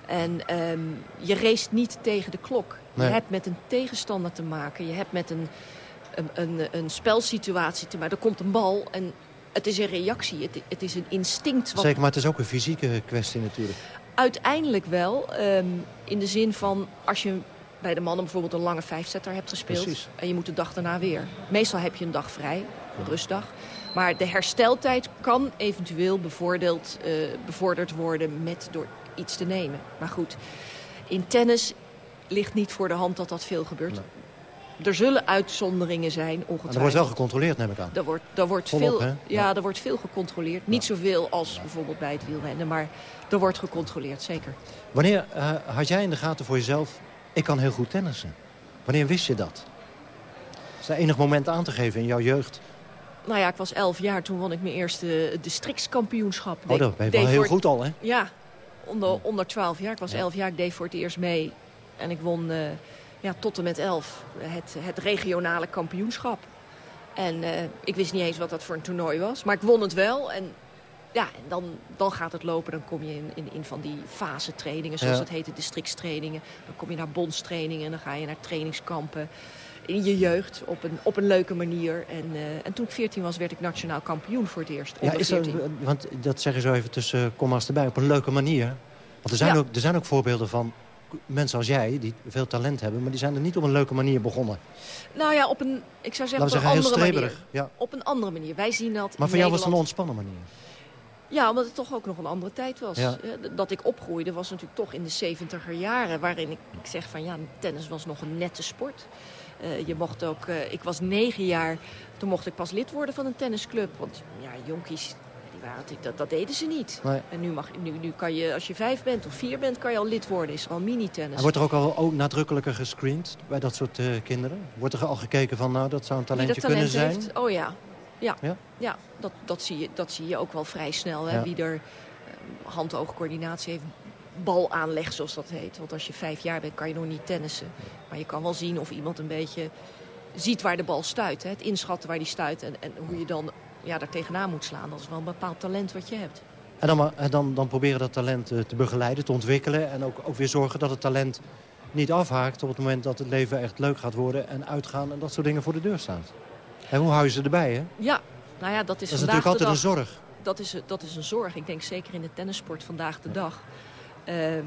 En ehm, je race niet tegen de klok. Nee. Je hebt met een tegenstander te maken. Je hebt met een, een, een, een spelsituatie te maken. Er komt een bal en het is een reactie. Het, het is een instinct. Wat Zeker, maar het is ook een fysieke kwestie natuurlijk. Uiteindelijk wel. ehm, in de zin van als je bij de mannen bijvoorbeeld een lange vijfzetter hebt gespeeld. Precies. En je moet de dag daarna weer. Meestal heb je een dag vrij, een rustdag. Maar de hersteltijd kan eventueel bevorderd, eh, bevorderd worden met door iets te nemen. Maar goed, in tennis ligt niet voor de hand dat dat veel gebeurt. Er zullen uitzonderingen zijn, ongetwijfeld. er wordt wel gecontroleerd, neem ik aan. Er wordt, er wordt, Volop, veel, ja, Ja. er wordt veel gecontroleerd. Niet zoveel als bijvoorbeeld bij het wielrennen, maar er wordt gecontroleerd, zeker. Wanneer eh, had jij in de gaten voor jezelf... ik kan heel goed tennissen? Wanneer wist je dat? Is er enig moment aan te geven in jouw jeugd? Nou ja, ik was elf jaar, toen won ik mijn eerste districtskampioenschap. Oh, dat ben je wel heel goed al, hè? Ja, onder, onder 12 jaar. Ik was 11 jaar, ik deed voor het eerst mee. En ik won eh, ja, tot en met 11 het, het regionale kampioenschap. En eh, ik wist niet eens wat dat voor een toernooi was. Maar ik won het wel. En ja, en dan, dan gaat het lopen. Dan kom je in, in, in van die fasetrainingen, zoals Ja. het heet, de districtstrainingen. Dan kom je naar bondstrainingen en dan ga je naar trainingskampen. In je jeugd, op een, op een leuke manier. En, eh, en toen ik 14 was, werd ik nationaal kampioen voor het eerst. Ja, is 14. want dat zeg je zo even tussen komma's erbij, op een leuke manier. Want er zijn, Ja. ook, er zijn ook voorbeelden van mensen als jij, die veel talent hebben... maar die zijn er niet op een leuke manier begonnen. Nou ja, op een, ik zou zeggen, op een zeggen, andere manier. Ja. Op een andere manier. Wij zien dat Maar voor jou was het een ontspannen manier. Ja, omdat het toch ook nog een andere tijd was. Ja. Eh, Dat ik opgroeide was natuurlijk toch in de 70er jaren... waarin ik, ik zeg van ja, tennis was nog een nette sport. Eh, je mocht ook, eh, ik was negen jaar, toen mocht ik pas lid worden van een tennisclub. Want ja, jonkies, die waren, dat, dat deden ze niet. Nee. En nu, mag, nu, nu kan je, als je vijf bent of vier bent, kan je al lid worden. Is er al mini-tennis. En wordt er ook al ook nadrukkelijker gescreend bij dat soort kinderen? Wordt er al gekeken van, nou, dat zou een talentje dat talent kunnen zijn? heeft. Oh ja, ja. Ja? ja? dat, dat, zie je, dat zie je ook wel vrij snel. Hè? Ja. Wie er eh, hand-oogcoördinatie heeft, balaanleg zoals dat heet. Want als je vijf jaar bent kan je nog niet tennissen. Maar je kan wel zien of iemand een beetje ziet waar de bal stuit. Hè? Het inschatten waar die stuit en, en hoe je dan ja, daar tegenaan moet slaan. Dat is wel een bepaald talent wat je hebt. En dan, dan, dan proberen dat talent eh, te begeleiden, te ontwikkelen... en ook, ook weer zorgen dat het talent niet afhaakt... op het moment dat het leven echt leuk gaat worden... en uitgaan en dat soort dingen voor de deur staat. En hoe hou je ze erbij, hè? Ja, nou ja, dat is, Dat is natuurlijk altijd een zorg. dat is, dat is een zorg. Ik denk zeker in de tennissport vandaag de dag. Ehm,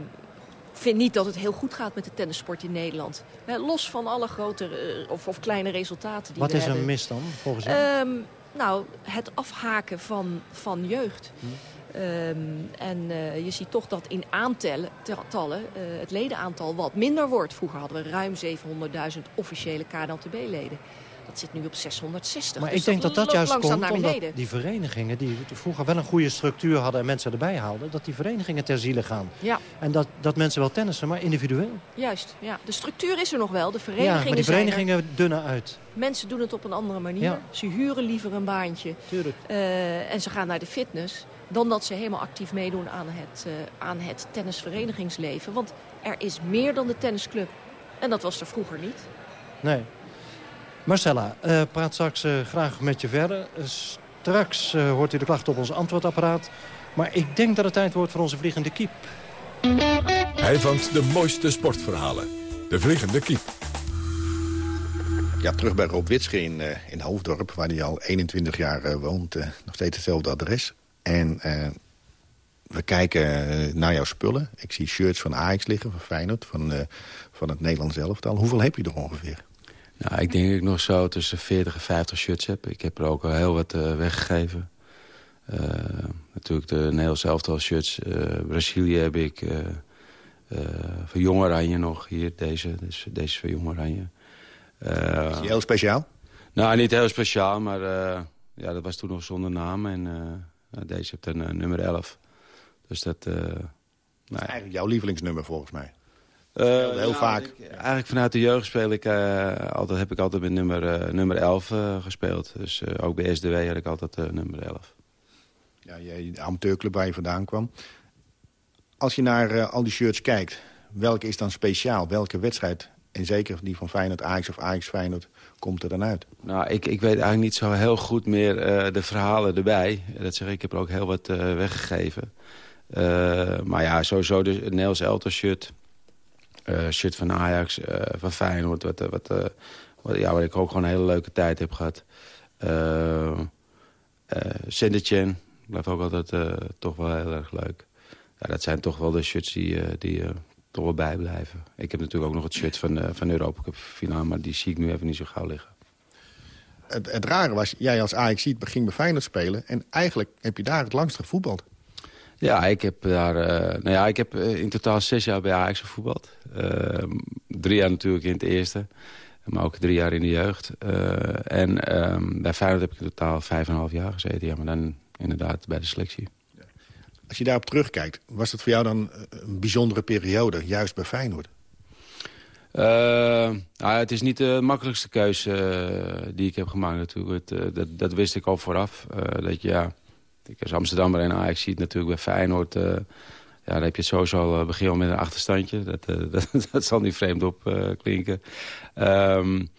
ik vind niet dat het heel goed gaat met de tennissport in Nederland. los van alle grote eh, of, of, kleine resultaten die Wat we is hebben. een mis dan, volgens jou? Ehm, nou, het afhaken van, van jeugd. Hm. Ehm, en eh, je ziet toch dat in aantallen uh, het ledenaantal wat minder wordt. Vroeger hadden we ruim 700.000 officiële KNLTB-leden. Dat zit nu op 660. Maar dus ik denk dat dat, juist komt omdat die verenigingen... die vroeger wel een goede structuur hadden en mensen erbij haalden... dat die verenigingen ter ziele gaan. Ja. En dat, dat mensen wel tennissen, maar individueel. Juist, ja. De structuur is er nog wel. De verenigingen ja, maar die verenigingen dunnen uit. Mensen doen het op een andere manier. Ja. Ze huren liever een baantje. Tuurlijk. Uh, en ze gaan naar de fitness dan dat ze helemaal actief meedoen aan het, uh, aan het tennisverenigingsleven. Want er is meer dan de tennisclub. En dat was er vroeger niet. Nee. Marcella, uh, praat straks uh, graag met je verder. straks hoort u de klacht op ons antwoordapparaat. Maar ik denk dat het tijd wordt voor onze vliegende kiep. Hij vangt de mooiste sportverhalen. De vliegende kiep. Ja, terug bij Rob Witsche in, in Hoofddorp, waar hij al 21 jaar woont. nog steeds hetzelfde adres. En uh, we kijken naar jouw spullen. Ik zie shirts van Ajax liggen, van Feyenoord, van, uh, van het Nederlands elftal. Hoeveel heb je er ongeveer? Nou, ik denk dat ik nog zo tussen 40 en 50 shirts heb. Ik heb er ook al heel wat uh, weggegeven. natuurlijk de Nederlands elftal shirts. Brazilië heb ik. van Jong Oranje nog hier, deze. Dus deze van Jong Oranje. Is die heel speciaal? Nou, niet heel speciaal, maar ja, dat was toen nog zonder naam. En nou, deze heeft een uh, nummer 11. Dus dat... Uh, dat is eigenlijk jouw lievelingsnummer volgens mij. Uh, heel nou, vaak. Ik, eigenlijk vanuit de jeugd speel ik, altijd, heb ik altijd met nummer, nummer 11 gespeeld. Dus ook bij SDW had ik altijd nummer 11. Ja, je, de amateurclub waar je vandaan kwam. Als je naar al die shirts kijkt, welke is dan speciaal? Welke wedstrijd, en zeker die van Feyenoord, Ajax of Ajax Feyenoord, komt er dan uit? Nou, ik, ik weet eigenlijk niet zo heel goed meer de verhalen erbij. Dat zeg ik, ik heb er ook heel wat weggegeven. Maar ja, sowieso de Nels Elter shirt. Shirt van Ajax, van Feyenoord. Wat, wat, wat, ja, waar ik ook gewoon een hele leuke tijd heb gehad. Senderchen, blijft ook altijd toch wel heel erg leuk. Ja, dat zijn toch wel de shirts die... die toch wel bijblijven. Ik heb natuurlijk ook nog het shirt van, uh, van Europa Cup finale... maar die zie ik nu even niet zo gauw liggen. Het, het rare was, jij als Ajax ziet begin bij Feyenoord spelen... en eigenlijk heb je daar het langst gevoetbald. Ja, ik heb daar... Uh, nou ja, ik heb uh, in totaal zes jaar bij Ajax gevoetbald. drie jaar natuurlijk in het eerste. Maar ook drie jaar in de jeugd. en bij Feyenoord heb ik in totaal vijf en een half jaar gezeten. Ja, maar dan inderdaad bij de selectie. Als je daarop terugkijkt, was het voor jou dan een bijzondere periode, juist bij Feyenoord? Uh, nou, het is niet de makkelijkste keuze uh, die ik heb gemaakt natuurlijk. Het, uh, dat, dat, wist ik al vooraf. dat je, ja, als Amsterdammer en Ajax ziet natuurlijk bij Feyenoord... ja, dan heb je sowieso al begin met een achterstandje. Dat, dat, dat, zal niet vreemd op klinken. Um,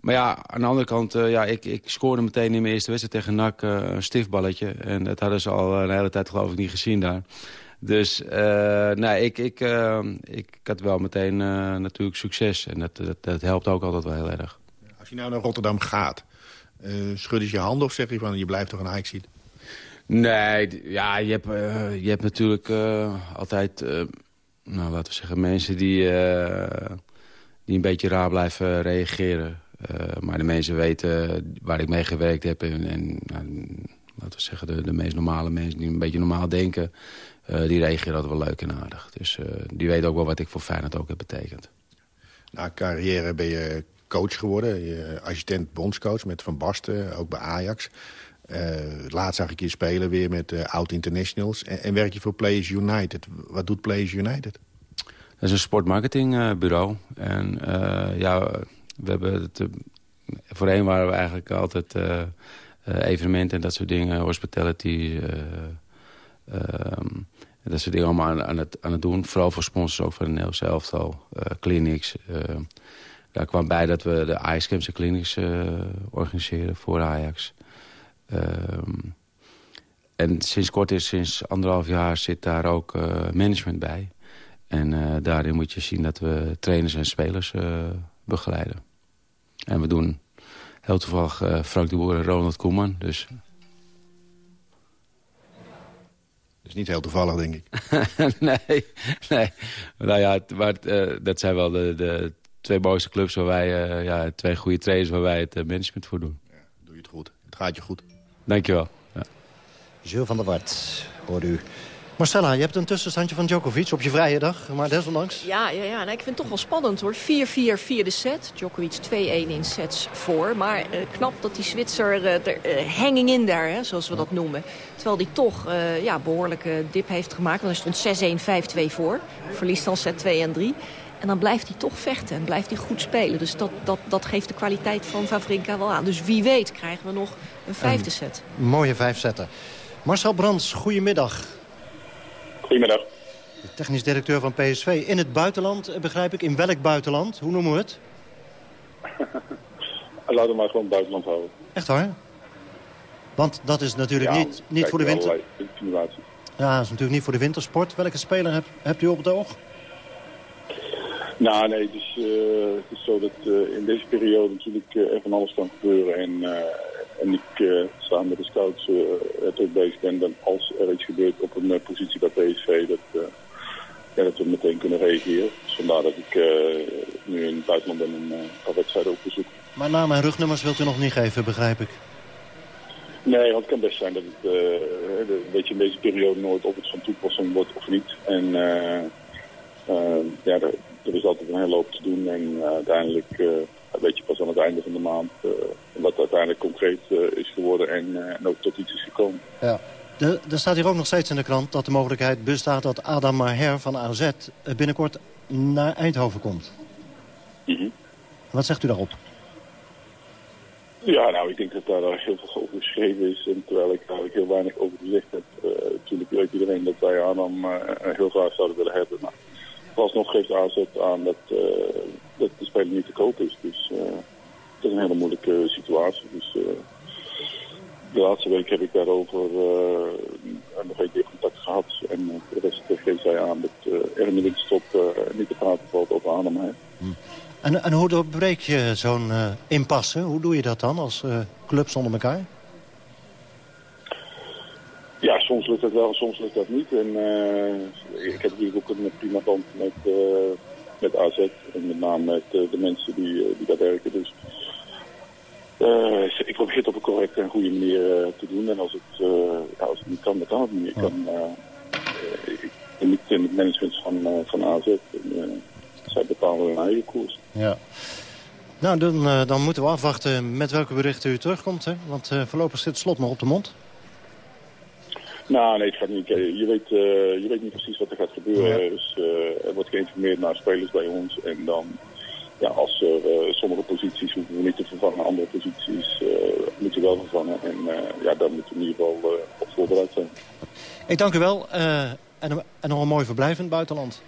maar ja, aan de andere kant, ja, ik, ik scoorde meteen in mijn eerste wedstrijd tegen NAC een stiftballetje. En dat hadden ze al een hele tijd geloof ik niet gezien daar. Dus nee, ik, ik, ik had wel meteen natuurlijk succes. En dat, dat, dat, helpt ook altijd wel heel erg. Als je nou naar Rotterdam gaat, schud je je handen of zeg je van je blijft toch een Ajax ziet? Nee, ja, je hebt, je hebt natuurlijk altijd, nou, laten we zeggen, mensen die, die een beetje raar blijven reageren. Maar de mensen weten waar ik mee gewerkt heb. En, nou, laten we zeggen, de, de, meest normale mensen die een beetje normaal denken... Die reageren altijd wel leuk en aardig. Dus die weten ook wel wat ik voor Feyenoord ook heb betekend. Na carrière ben je coach geworden. Je assistent bondscoach met Van Basten, ook bij Ajax. Laatst zag ik je spelen weer met oud-internationals. En, en, werk je voor Players United. Wat doet Players United? Dat is een sportmarketingbureau. En ja we hebben het, uh, voorheen waren we eigenlijk altijd uh, uh, evenementen en dat soort dingen, hospitality, um, dat soort dingen allemaal aan, aan, het, doen. Vooral voor sponsors ook van de Nederlands elftal, clinics. daar kwam bij dat we de Ajax Camps en clinics organiseren voor Ajax. Um, en sinds kort is, sinds anderhalf jaar, zit daar ook management bij. En daarin moet je zien dat we trainers en spelers begeleiden. En we doen heel toevallig uh, Frank de Boer en Ronald Koeman. Dus. Dat is niet heel toevallig, denk ik. nee, nee. Nou ja, het, maar, uh, dat zijn wel de, de twee mooiste clubs waar wij... Uh, ja, twee goede trainers waar wij het management voor doen. Ja, doe je het goed. Het gaat je goed. Dankjewel. Ja. Jules van der Wart, hoor u. Marcella, je hebt een tussenstandje van Djokovic op je vrije dag, maar desondanks... Ja, ja, ja. Nee, ik vind het toch wel spannend hoor. 4-4 vierde set. Djokovic 2-1 in sets voor. Maar uh, knap dat die Zwitser uh, er uh, hanging in daar, hè, zoals we dat noemen. Terwijl hij toch ja, behoorlijke dip heeft gemaakt. Want hij stond 6-1, 5-2 voor. Verliest dan set 2 en 3. En dan blijft hij toch vechten en blijft hij goed spelen. Dus dat, dat, dat geeft de kwaliteit van Favrinka wel aan. Dus wie weet krijgen we nog een vijfde set. Een mooie vijf zetten. Marcel Brands, goedemiddag. Goedemiddag. De technisch directeur van PSV in het buitenland, eh, begrijp ik. In welk buitenland? Hoe noemen we het? Laten we maar gewoon buitenland houden. Echt waar? Want dat is natuurlijk ja, niet, niet voor de winter... Ja, dat is natuurlijk niet voor de wintersport. Welke speler hebt, hebt u op het oog? Nou, nee, is, uh, het is zo dat uh, in deze periode natuurlijk uh, er van alles kan gebeuren. En, en ik samen met de scouts het ook bezig ben dat als er iets gebeurt op een positie bij PSV, dat, ja, dat we meteen kunnen reageren. Dus vandaar dat ik nu in het buitenland ben een paar wedstrijden op bezoek. Maar naam en rugnummers wilt u nog niet geven, begrijp ik? Nee, want het kan best zijn dat het weet je, in deze periode nooit of het van toepassing wordt of niet. En ja, er is altijd een hele hoop te doen en uh, uiteindelijk uh, weet je pas aan het einde van de maand uh, wat uiteindelijk concreet is geworden en, en, ook tot iets is gekomen. Ja. De, er staat hier ook nog steeds in de krant dat de mogelijkheid bestaat dat Adam Maher van AZ binnenkort naar Eindhoven komt. Mm -hmm. Wat zegt u daarop? Ja, nou, ik denk dat daar heel veel over geschreven is. En terwijl ik eigenlijk heel weinig over gezegd heb. natuurlijk weet iedereen dat wij Adam heel graag zouden willen hebben. Maar nog geeft AZ aan dat, uh, dat de speler niet te koop is. Dus uh, het is een hele moeilijke situatie. Dus uh, de laatste week heb ik daarover nog een keer contact gehad. En de rest geeft zij aan dat er in de niet te praten valt over Arnhem. Hm. En, en hoe doorbreek je zo'n impasse? Hoe doe je dat dan als clubs onder elkaar? Soms lukt dat wel, soms lukt dat niet. En uh, ik heb natuurlijk ook een prima band met, uh, met AZ. En met name met uh, de mensen die, die daar werken. Dus ik probeer het op een correcte en goede manier te doen. En als het, ja, als het niet kan, dan kan het niet. Ik kan ik ben niet in het management van, van AZ. En, zij bepalen hun eigen koers. Ja. Nou, dan, dan moeten we afwachten met welke berichten u terugkomt. Hè? Want voorlopig zit het slot nog op de mond. Nou, nee, het gaat niet. Je weet, uh, je weet niet precies wat er gaat gebeuren. Ja. Dus uh, er wordt geïnformeerd naar spelers bij ons. En dan, ja, als er uh, sommige posities hoeven we niet te vervangen, andere posities moeten we wel vervangen. En ja, daar moeten we in ieder geval op voorbereid zijn. Ik dank u wel en, en nog een mooi verblijf in het buitenland.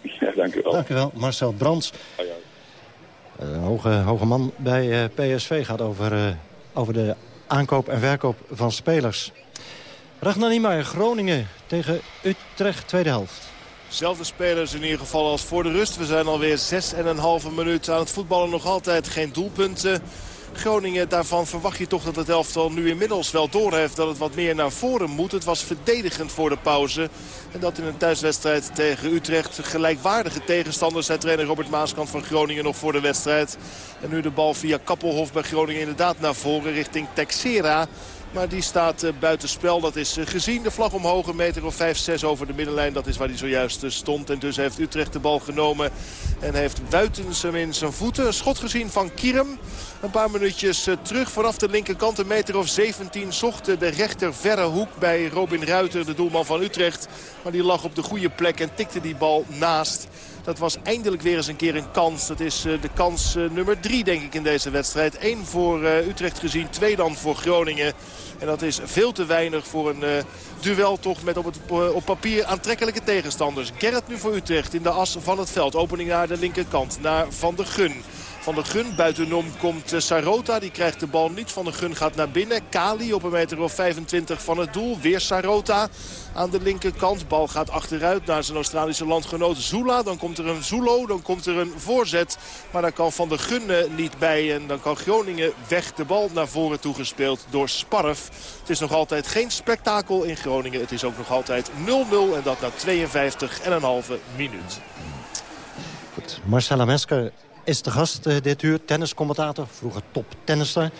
Ja, dank u wel. Dank u wel. Marcel Brands. Ah, ja. hoge, hoge man bij PSV gaat over, over de aankoop en verkoop van spelers. Ragnar Niemeyer, Groningen tegen Utrecht, tweede helft. Zelfde spelers in ieder geval als voor de rust. We zijn alweer 6,5 minuut aan het voetballen. Nog altijd geen doelpunten. Groningen, daarvan verwacht je toch dat het elftal nu inmiddels wel doorheeft dat het wat meer naar voren moet. Het was verdedigend voor de pauze. En dat in een thuiswedstrijd tegen Utrecht gelijkwaardige tegenstanders. Zijn trainer Robert Maaskant van Groningen nog voor de wedstrijd. En nu de bal via Kappelhof bij Groningen inderdaad naar voren richting Texera. Maar die staat uh, buitenspel. Dat is uh, gezien. De vlag omhoog een meter of 5, 6 over de middenlijn. Dat is waar hij zojuist uh, stond. En dus heeft Utrecht de bal genomen. En heeft Buitens hem in zijn voeten. Een schot gezien van Kierem. Een paar minuutjes terug vanaf de linkerkant. Een meter of 17 zocht de rechter verre hoek bij Robin Ruiter. De doelman van Utrecht. Maar die lag op de goede plek en tikte die bal naast. Dat was eindelijk weer eens een keer een kans. Dat is de kans nummer 3 denk ik in deze wedstrijd. Eén voor Utrecht gezien, twee dan voor Groningen. En dat is veel te weinig voor een duel toch met op, het, op papier aantrekkelijke tegenstanders. Gerrit nu voor Utrecht in de as van het veld. Opening naar de linkerkant, naar Van der Gun. Van de Gun. Buitenom komt Sarota. Die krijgt de bal niet. Van de Gun gaat naar binnen. Kali op een meter of 25 van het doel. Weer Sarota aan de linkerkant. Bal gaat achteruit naar zijn Australische landgenoot Zula. Dan komt er een Zulo, dan komt er een voorzet. Maar dan kan Van der Gun niet bij. En dan kan Groningen weg de bal naar voren toegespeeld door Sparf. Het is nog altijd geen spektakel in Groningen. Het is ook nog altijd 0-0 en dat na 52,5 minuut. Goed, Marcella Mesker is de gast uh, dit uur. Tenniscommentator, vroeger top tennister.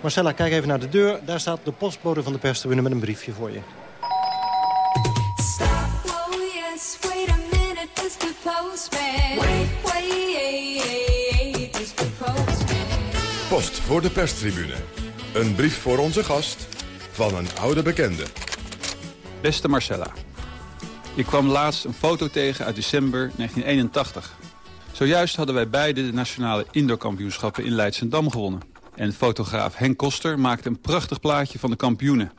Marcella, kijk even naar de deur. Daar staat de postbode van de perstribune met een briefje voor je. Post voor de perstribune. Een brief voor onze gast van een oude bekende. Beste Marcella. Ik kwam laatst een foto tegen uit december 1981. Zojuist hadden wij beide de nationale indoorkampioenschappen in Leidsendam gewonnen. En fotograaf Henk Koster maakte een prachtig plaatje van de kampioenen...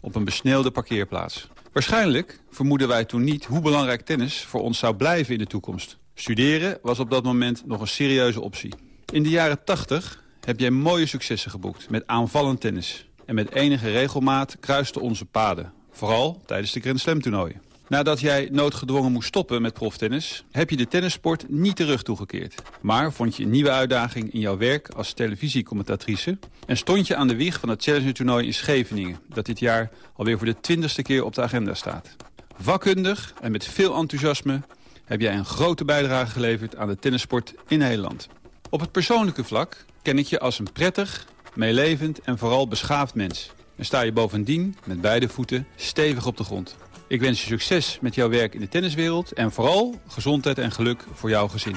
op een besneeuwde parkeerplaats. Waarschijnlijk vermoeden wij toen niet hoe belangrijk tennis voor ons zou blijven in de toekomst. Studeren was op dat moment nog een serieuze optie. In de jaren 80 heb jij mooie successen geboekt met aanvallend tennis. En met enige regelmaat kruisten onze paden. Vooral tijdens de Grand Slam toernooien. Nadat jij noodgedwongen moest stoppen met proftennis... heb je de tennissport niet terug toegekeerd. Maar vond je een nieuwe uitdaging in jouw werk als televisiecommentatrice... en stond je aan de wieg van het Challenger-toernooi in Scheveningen... dat dit jaar alweer voor de twintigste keer op de agenda staat. Vakkundig en met veel enthousiasme heb jij een grote bijdrage geleverd aan de tennissport in Nederland. Op het persoonlijke vlak ken ik je als een prettig, meelevend en vooral beschaafd mens. En sta je bovendien met beide voeten stevig op de grond. Ik wens je succes met jouw werk in de tenniswereld en vooral gezondheid en geluk voor jouw gezin.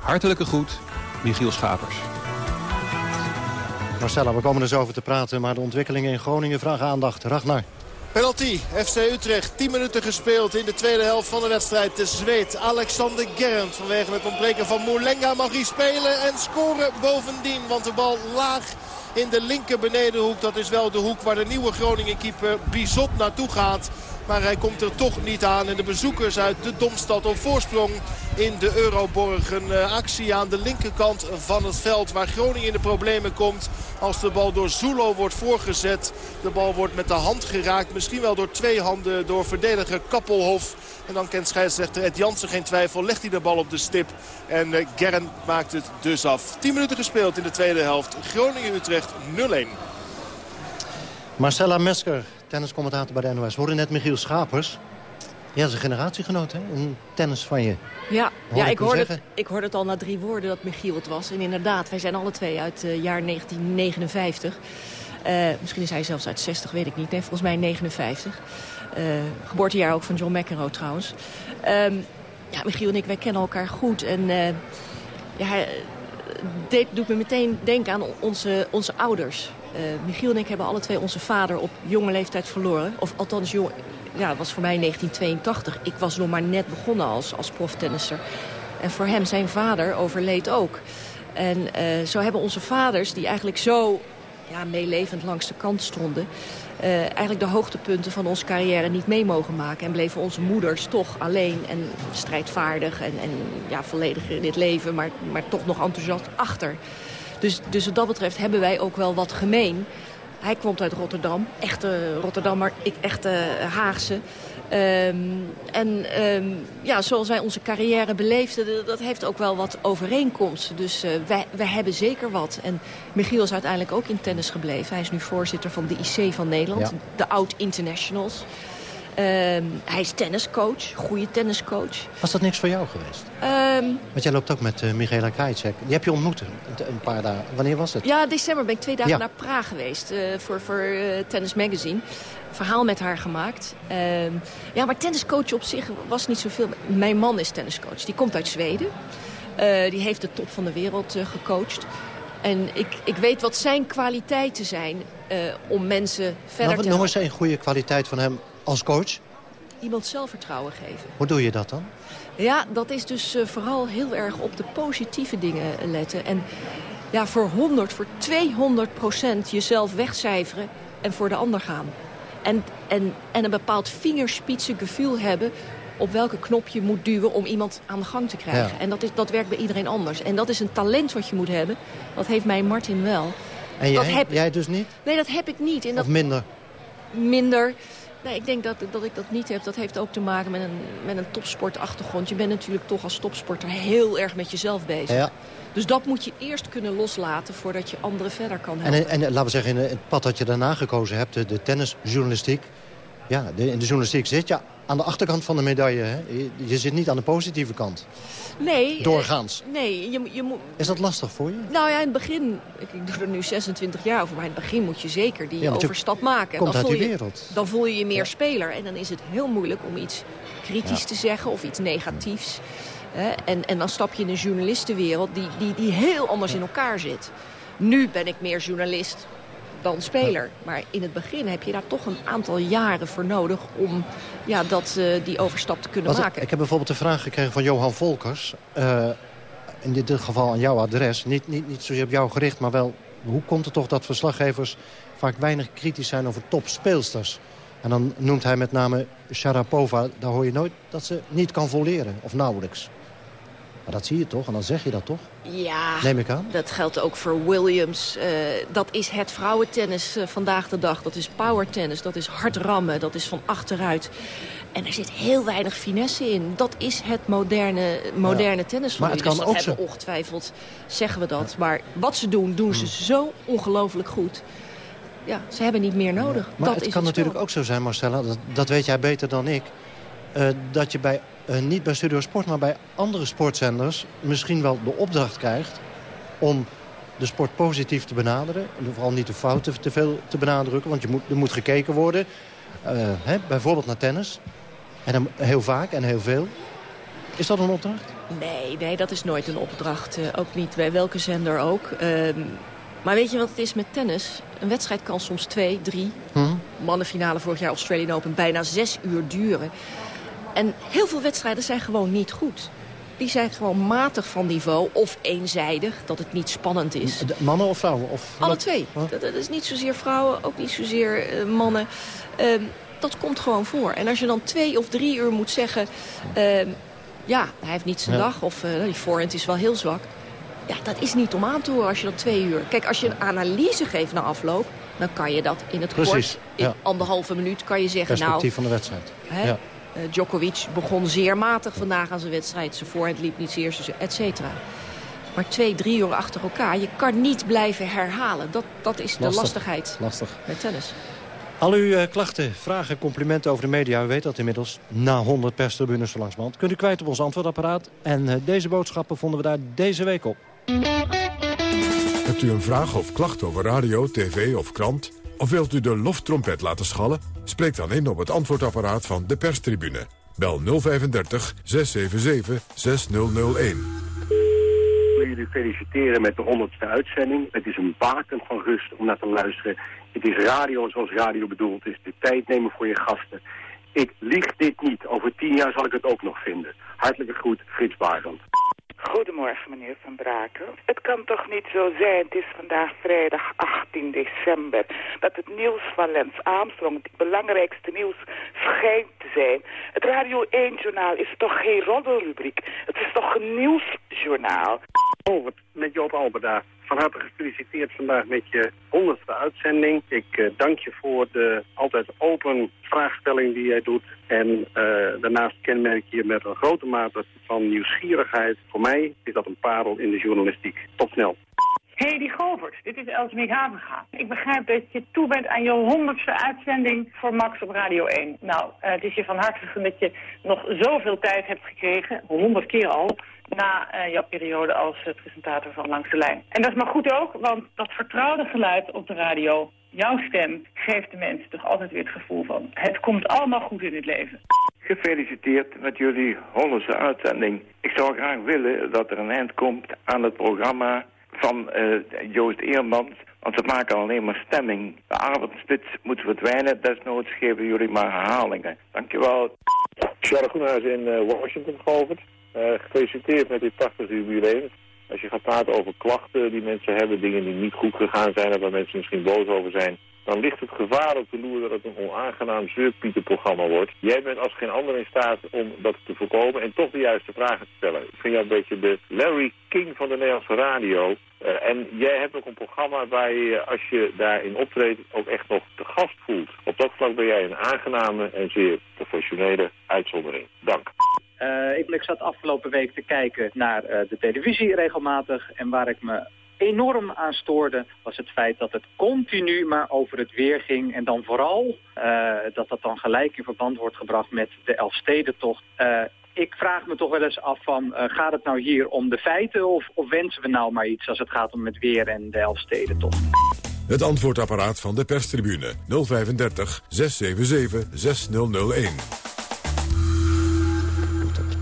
Hartelijke groet, Michiel Schapers. Marcella, we komen er zo over te praten, maar de ontwikkelingen in Groningen vragen aandacht. Ragnar. Penalty, FC Utrecht. 10 minuten gespeeld in de tweede helft van de wedstrijd. De Zweed Alexander Gerrand vanwege het ontbreken van Moelenga mag hij spelen en scoren bovendien. Want de bal laag in de linker benedenhoek. Dat is wel de hoek waar de nieuwe Groningen keeper Bizot naartoe gaat. Maar hij komt er toch niet aan. En de bezoekers uit de Domstad op voorsprong in de Euroborg. Een eh, actie aan de linkerkant van het veld waar Groningen in de problemen komt. Als de bal door Zulo wordt voorgezet. De bal wordt met de hand geraakt. Misschien wel door twee handen door verdediger Kappelhof. En dan kent scheidsrechter Ed Jansen geen twijfel. Legt hij de bal op de stip. En uh, Gern maakt het dus af. 10 minuten gespeeld in de tweede helft. Groningen-Utrecht 0-1. Marcella Mesker, tenniscommentator bij de NOS. Hoorde net Michiel Schapers. Ja, dat is een generatiegenoot, hè? Een tennis van je. Ja, ja ik, hoorde het, ik hoorde het al na drie woorden dat Michiel het was. En inderdaad, wij zijn alle twee uit het uh, jaar 1959. Uh, misschien is hij zelfs uit 60, weet ik niet. Nee, volgens mij 59. Uh, geboortejaar ook van John McEnroe trouwens. Um, ja, Michiel en ik, wij kennen elkaar goed. En uh, ja, hij dit doet me meteen denken aan onze, onze ouders. Michiel en ik hebben alle twee onze vader op jonge leeftijd verloren. Of althans, jong, ja, het was voor mij 1982. Ik was nog maar net begonnen als, als proftennisser. En voor hem, zijn vader, overleed ook. En zo hebben onze vaders, die eigenlijk zo ja, meelevend langs de kant stonden... Uh, eigenlijk de hoogtepunten van onze carrière niet mee mogen maken. En bleven onze moeders toch alleen en strijdvaardig en, en ja, volledig in dit leven... Maar, maar toch nog enthousiast achter. Dus, dus wat dat betreft hebben wij ook wel wat gemeen. Hij komt uit Rotterdam, echte Rotterdammer, ik echte Haagse. Um, en um, ja, zoals wij onze carrière beleefden, dat heeft ook wel wat overeenkomsten. Dus uh, wij, wij hebben zeker wat. En Michiel is uiteindelijk ook in tennis gebleven. Hij is nu voorzitter van de IC van Nederland, ja. de Oud-Internationals. Um, hij is tenniscoach, goede tenniscoach. Was dat niks voor jou geweest? Um, Want jij loopt ook met uh, Michaela Krajicek. Die heb je ontmoet een, paar dagen. Wanneer was het? Ja, december ben ik twee dagen ja. naar Praag geweest uh, voor, voor uh, Tennis Magazine. Verhaal met haar gemaakt. Um, ja, maar tenniscoach op zich was niet zoveel. Mijn man is tenniscoach. Die komt uit Zweden. die heeft de top van de wereld gecoacht. En ik, ik weet wat zijn kwaliteiten zijn om mensen verder nou, te Noem eens een goede kwaliteit van hem als coach? Iemand zelfvertrouwen geven. Hoe doe je dat dan? Ja, dat is dus uh, vooral heel erg op de positieve dingen letten. En ja, voor 100, voor 200 procent jezelf wegcijferen en voor de ander gaan. En, en, en een bepaald vingerspitsengevoel hebben op welke knop je moet duwen om iemand aan de gang te krijgen. Ja. En dat, is, dat werkt bij iedereen anders. En dat is een talent wat je moet hebben. Dat heeft mij Martin wel. En dat jij, heb, jij dus niet? Nee, dat heb ik niet. En dat Of minder? minder. Nee, ik denk dat, dat ik dat niet heb. Dat heeft ook te maken met een, met een topsportachtergrond. Je bent natuurlijk toch als topsporter heel erg met jezelf bezig. Ja. Dus dat moet je eerst kunnen loslaten voordat je anderen verder kan helpen. En, en laten we zeggen, in het pad dat je daarna gekozen hebt, de, de tennisjournalistiek. Ja, de, in de journalistiek zit je aan de achterkant van de medaille. Hè? Je, je zit niet aan de positieve kant. nee, eh, Doorgaans. nee, je, je moet... Is dat lastig voor je? Nou ja, in het begin, ik, ik doe er nu 26 jaar over, maar in het begin moet je zeker die Ja, je overstap maken. komt dan uit voel die je, wereld. Dan voel je je meer speler en dan is het heel moeilijk om iets kritisch Ja. te zeggen of iets negatiefs. Hè? En, en dan stap je in een journalistenwereld die, die, die heel anders in elkaar zit. Nu ben ik meer journalist dan speler. Maar in het begin heb je daar toch een aantal jaren voor nodig om ja, dat, eh, die overstap te kunnen maken. Ik heb bijvoorbeeld de vraag gekregen van Johan Volkers. eh, in dit geval aan jouw adres. Niet, niet, niet zozeer op jou gericht, maar wel... Hoe komt het toch dat verslaggevers vaak weinig kritisch zijn over topspeelsters? En dan noemt hij met name Sharapova. Daar hoor je nooit dat ze niet kan voleren, of nauwelijks. Maar dat zie je toch, en dan zeg je dat toch? Ja, Neem ik aan. dat geldt ook voor Williams. Eh, dat is het vrouwentennis eh, vandaag de dag. Dat is powertennis, dat is hard rammen, dat is van achteruit. En er zit heel weinig finesse in. Dat is het moderne, moderne tennis van Maar het kan dus dat ook hebben ongetwijfeld, zeggen we dat. Maar wat ze doen, doen ze zo ongelooflijk goed. Ja, ze hebben niet meer nodig. Maar dat het is kan het natuurlijk ook zo zijn, Marcella, dat, dat weet jij beter dan ik... eh, dat je bij, eh, niet bij Studio Sport, maar bij andere sportzenders... misschien wel de opdracht krijgt om de sport positief te benaderen. En vooral niet de fouten te veel te benadrukken, want je moet, er moet gekeken worden. eh, hè, bijvoorbeeld naar tennis. En dan heel vaak en heel veel. Is dat een opdracht? Nee, nee, dat is nooit een opdracht. ook niet bij welke zender ook. Ehm, maar weet je wat het is met tennis? Een wedstrijd kan soms twee, drie... Hm? mannenfinale vorig jaar Australian Open... bijna zes uur duren. En heel veel wedstrijden zijn gewoon niet goed. Die zijn gewoon matig van niveau of eenzijdig, dat het niet spannend is. De Mannen of vrouwen? Of Alle twee. Dat, dat is niet zozeer vrouwen, ook niet zozeer eh, mannen. Ehm, dat komt gewoon voor. En als je dan twee of drie uur moet zeggen... ehm, ja, hij heeft niet zijn Ja. dag of eh, die voorhand is wel heel zwak. Ja, dat is niet om aan te horen als je dat twee uur... Kijk, als je een analyse geeft na afloop... dan kan je dat in het Precies, kort, in ja. anderhalve minuut... kan je zeggen, nou, Perspectief van de wedstrijd. Hè? Ja. Eh, Djokovic begon zeer matig vandaag aan zijn wedstrijd. Zijn voorhand liep niet zeer, et cetera. Maar twee, drie uur achter elkaar, je kan niet blijven herhalen. Dat, dat is de Lastig. lastigheid Lastig. met tennis. Al uw eh, klachten, vragen, complimenten over de media... u weet dat inmiddels, na 100 perstribunes zo langzamerhand... kunt u kwijt op ons antwoordapparaat. En eh, deze boodschappen vonden we daar deze week op. Hebt u een vraag of klacht over radio, tv of krant? Of wilt u de loftrompet laten schallen? Spreek dan in op het antwoordapparaat van de perstribune. Bel 035 677 6001. Ik wil jullie feliciteren met de 100ste uitzending. Het is een baken van rust om naar te luisteren. Het is radio zoals radio bedoeld is. De tijd nemen voor je gasten. Ik lieg dit niet. Over tien jaar zal ik het ook nog vinden. Hartelijke groet, Frits Barend. Goedemorgen, meneer Van Braken. Het kan toch niet zo zijn, het is vandaag vrijdag 18 december, dat het nieuws van Lens Armstrong, het belangrijkste nieuws, schijnt te zijn. Het Radio 1-journaal is toch geen roddelrubriek? Het is toch een nieuwsjournaal? Over met Joop Alberda. Van harte gefeliciteerd vandaag met je 100ste uitzending. Ik eh, dank je voor de altijd open vraagstelling die jij doet. En eh, daarnaast kenmerk je met een grote mate van nieuwsgierigheid. Voor mij is dat een parel in de journalistiek. Tot snel. Hey, die Govert, dit is Elsemiek Havenga. Ik begrijp dat je toe bent aan je honderdste uitzending voor Max op Radio 1. Nou, eh, het is je van harte dat je nog zoveel tijd hebt gekregen, honderd keer al, na eh, jouw periode als eh, presentator van Langs de Lijn. En dat is maar goed ook, want dat vertrouwde geluid op de radio, jouw stem, geeft de mensen toch altijd weer het gevoel van... het komt allemaal goed in het leven. Gefeliciteerd met jullie honderdste uitzending. Ik zou graag willen dat er een eind komt aan het programma van eh, Joost Eermans. Want ze maken alleen maar stemming. De avondspits moet verdwijnen. Desnoods geven jullie maar herhalingen. Dankjewel. Charles Groenhuis in Washington, Govert. Eh gefeliciteerd met dit prachtige jubileum. Als je gaat praten over klachten die mensen hebben, dingen die niet goed gegaan zijn... en waar mensen misschien boos over zijn dan ligt het gevaar op de loer dat het een onaangenaam zeurpietenprogramma wordt. Jij bent als geen ander in staat om dat te voorkomen en toch de juiste vragen te stellen. Ik vind jou een beetje de Larry King van de Nederlandse radio. Uh, en jij hebt ook een programma waar je, als je daarin optreedt, ook echt nog te gast voelt. Op dat vlak ben jij een aangename en zeer professionele uitzondering. Dank. Uh, ik, zat afgelopen week te kijken naar uh, de televisie regelmatig en waar ik me enorm aan stoorde, was het feit dat het continu maar over het weer ging. En dan vooral uh, dat dat dan gelijk in verband wordt gebracht met de Elfstedentocht. Ik vraag me toch wel eens af van, gaat het nou hier om de feiten of, of wensen we nou maar iets als het gaat om het weer en de Elfstedentocht? Het antwoordapparaat van de perstribune 035 677 6001.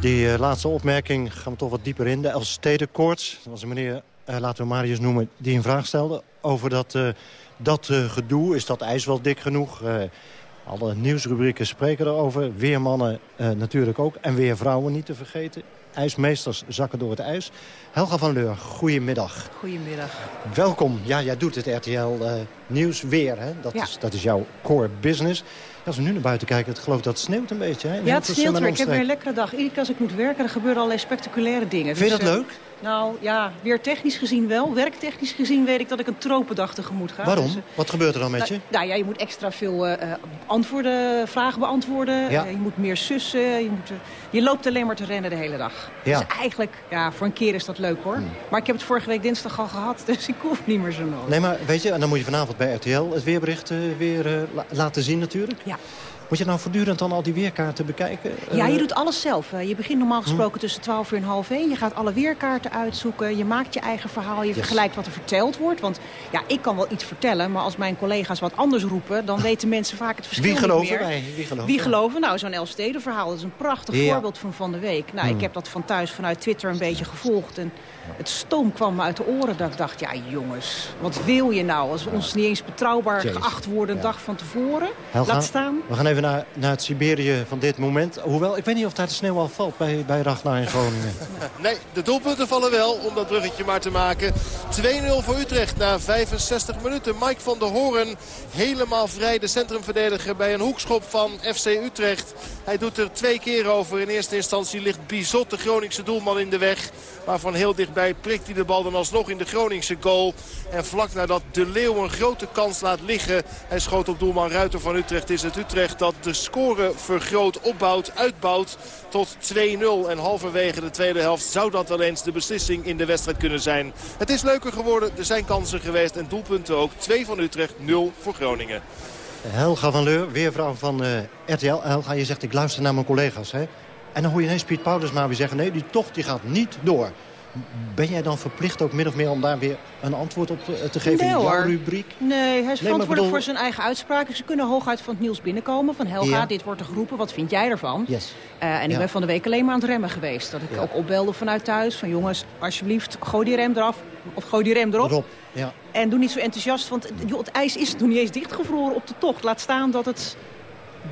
Die uh, laatste opmerking gaan we toch wat dieper in. De Elfstedenkoorts, dat was een meneer uh, laten we Marius noemen, die een vraag stelde... over dat, uh, dat gedoe. Is dat ijs wel dik genoeg? alle nieuwsrubrieken spreken erover. Weermannen natuurlijk ook. En weervrouwen niet te vergeten. IJsmeesters zakken door het ijs. Helga van Leur, goedemiddag. Goedemiddag. Welkom. Ja, jij doet het RTL Nieuws weer. Hè? Dat, ja. is, dat is jouw core business. Als we nu naar buiten kijken, ik geloof dat het sneeuwt een beetje. Hè? Ja, het sneeuwt weer. Ik heb weer een lekkere dag. Iedere keer als ik moet werken, er gebeuren allerlei spectaculaire dingen. Vind je dus, dat leuk? Nou ja, weer technisch gezien wel. Werktechnisch gezien weet ik dat ik een tropendag tegemoet ga. Waarom? Dus, Wat gebeurt er dan met nou, je? Nou ja, je moet extra veel uh, antwoorden, vragen beantwoorden. Ja. Uh, je moet meer sussen. Je, moet, uh, je loopt alleen maar te rennen de hele dag. Ja. Dus eigenlijk, ja, voor een keer is dat leuk hoor. Hmm. Maar ik heb het vorige week dinsdag al gehad, dus ik hoef niet meer zo nodig. Nee, maar weet je, en dan moet je vanavond bij RTL het weerbericht weer la laten zien natuurlijk. Ja. Moet je nou voortdurend dan al die weerkaarten bekijken? Ja, je doet alles zelf. Je begint normaal gesproken hm. tussen 12 uur en half 1. Je gaat alle weerkaarten uitzoeken. Je maakt je eigen verhaal. Je yes. vergelijkt wat er verteld wordt. Want ja, ik kan wel iets vertellen. Maar als mijn collega's wat anders roepen... dan weten mensen vaak het verschil Wie geloven niet meer. wij? Wie geloven, Wie geloven? Nou, zo'n Elfsteden verhaal. Dat is een prachtig ja. voorbeeld van van de week. Nou, hm. ik heb dat van thuis vanuit Twitter een beetje gevolgd. En het stoom kwam me uit de oren dat ik dacht... ja, jongens, wat wil je nou? Als we ons niet eens betrouwbaar geacht worden een dag van tevoren. Helga, Laat staan. We gaan even naar, naar het Siberië van dit moment. Hoewel, ik weet niet of daar de sneeuw al valt bij, bij Ragnar in Groningen. Nee, de doelpunten vallen wel om dat bruggetje maar te maken. 2-0 voor Utrecht na 65 minuten. Mike van der Hoorn helemaal vrij. De centrumverdediger bij een hoekschop van FC Utrecht. Hij doet er twee keer over. In eerste instantie ligt Bizot, de Groningse doelman, in de weg. Maar van heel dichtbij prikt hij de bal dan alsnog in de Groningse goal. En vlak nadat De Leeuw een grote kans laat liggen. Hij schoot op doelman Ruiter van Utrecht. Is het Utrecht dat de score vergroot, opbouwt, uitbouwt tot 2-0. En halverwege de tweede helft zou dat wel eens de beslissing in de wedstrijd kunnen zijn. Het is leuker geworden. Er zijn kansen geweest en doelpunten ook. 2 van Utrecht, 0 voor Groningen. Helga van Leur, weervrouw van uh, RTL. Helga, je zegt ik luister naar mijn collega's. Hè? En dan hoor je ineens Piet Paulus maar weer zeggen... nee, die tocht die gaat niet door. Ben jij dan verplicht ook min of meer om daar weer een antwoord op te, te geven nee, in jouw hoor. rubriek? Nee, hij is Nee, verantwoordelijk bedoel- voor zijn eigen uitspraken. Ze kunnen hooguit van het nieuws binnenkomen. Van Helga, Ja. dit wordt er geroepen. Wat vind jij ervan? Yes. Eh, en ik ben van de week alleen maar aan het remmen geweest. Dat ik Ja. ook opbelde vanuit thuis. Van jongens, alsjeblieft, gooi die rem eraf. Of gooi die rem erop. Rob, ja. En doe niet zo enthousiast. Want joh, het ijs is nog niet eens dichtgevroren op de tocht. Laat staan dat het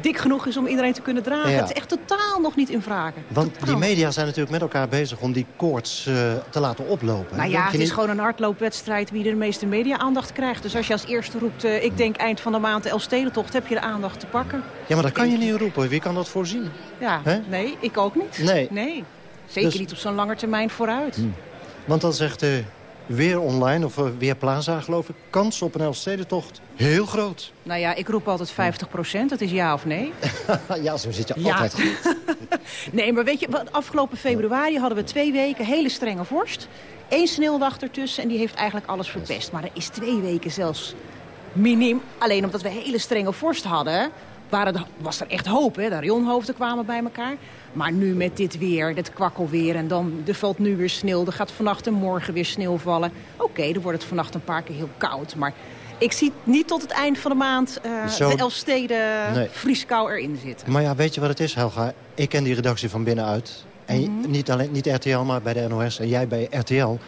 dik genoeg is om iedereen te kunnen dragen. Ja. Het is echt totaal nog niet in vragen. Want die media zijn natuurlijk met elkaar bezig om die koorts eh, te laten oplopen. Nou ja, het is gewoon een hardloopwedstrijd wie de meeste media-aandacht krijgt. Dus als je als eerste roept, eh, ik denk eind van de maand de Elfstedentocht, heb je de aandacht te pakken. Ja, maar dat kan je niet roepen. Wie kan dat voorzien? Ja, nee, ik ook niet. Nee. Nee, zeker Dus- niet op zo'n lange termijn vooruit. Want dan zegt eh, Weer Online, of eh, Weer Plaza geloof ik... kans op een Elfstedentocht heel groot. Nou ja, ik roep altijd 50 procent, dat is ja of nee. ja, zo zit je Ja. altijd goed. Nee, maar weet je, afgelopen februari hadden we twee weken hele strenge vorst. Eén sneeuwwacht ertussen en die heeft eigenlijk alles verpest. Maar er is twee weken zelfs minim. Alleen omdat we hele strenge vorst hadden, waren was er echt hoop. Hè? De rionhoofden kwamen bij elkaar. Maar nu met dit weer, dit kwakkelweer en dan er valt nu weer sneeuw. Er gaat vannacht en morgen weer sneeuw vallen. Oké, dan wordt het vannacht een paar keer heel koud. Maar ik zie niet tot het eind van de maand eh, Zo- de Elfsteden Nee. vrieskou erin zitten. Maar ja, weet je wat het is, Helga? Ik ken die redactie van binnenuit. En Mhm. niet, alleen, niet RTL, maar bij de NOS en jij bij RTL.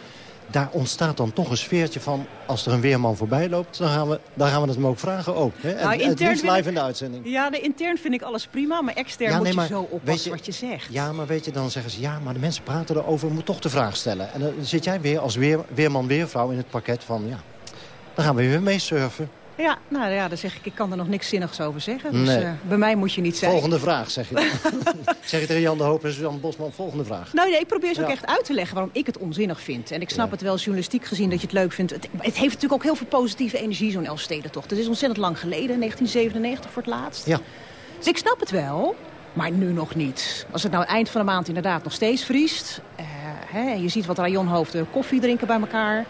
Daar ontstaat dan toch een sfeertje van... als er een weerman voorbij loopt, dan gaan we, dan gaan we het hem ook vragen ook. Hè? En, Nou, het intern live ik- in de uitzending. Ja, de intern vind ik alles prima, maar extern Ja, moet je zo oppassen je- wat je zegt. Ja, maar weet je, dan zeggen ze... ja, maar de mensen praten erover, moet toch de vraag stellen. En dan zit jij weer als weer, weerman, weervrouw in het pakket van... ja, dan gaan we weer meesurfen. Ja, nou ja, dan zeg ik, ik kan er nog niks zinnigs over zeggen. Dus Nee. eh, bij mij moet je niet zijn. Volgende vraag, zeg je zeg je tegen Jan de Hoop en Suzanne Bosman, volgende vraag. Nou nee, ik probeer ze ook echt uit te leggen waarom ik het onzinnig vind. En ik snap Ja. het wel journalistiek gezien dat je het leuk vindt. Het, het heeft natuurlijk ook heel veel positieve energie, zo'n Elfstedentocht. Het is ontzettend lang geleden, 1997 voor het laatst. Ja. Dus ik snap het wel, maar nu nog niet. Als het nou eind van de maand inderdaad nog steeds vriest... eh, hè, en je ziet wat rajonhoofden koffie drinken bij elkaar...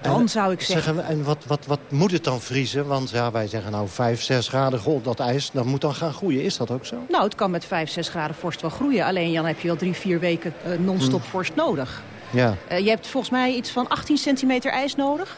dan En, zou ik zeggen... en wat, wat, wat moet het dan vriezen? Want ja, wij zeggen nou 5, 6 graden, goh, dat ijs, dat moet dan gaan groeien. Is dat ook zo? Nou, het kan met 5, 6 graden vorst wel groeien. Alleen dan heb je wel drie, vier weken eh, non-stop Hmm. vorst nodig. Ja. Eh, je hebt volgens mij iets van 18 centimeter ijs nodig.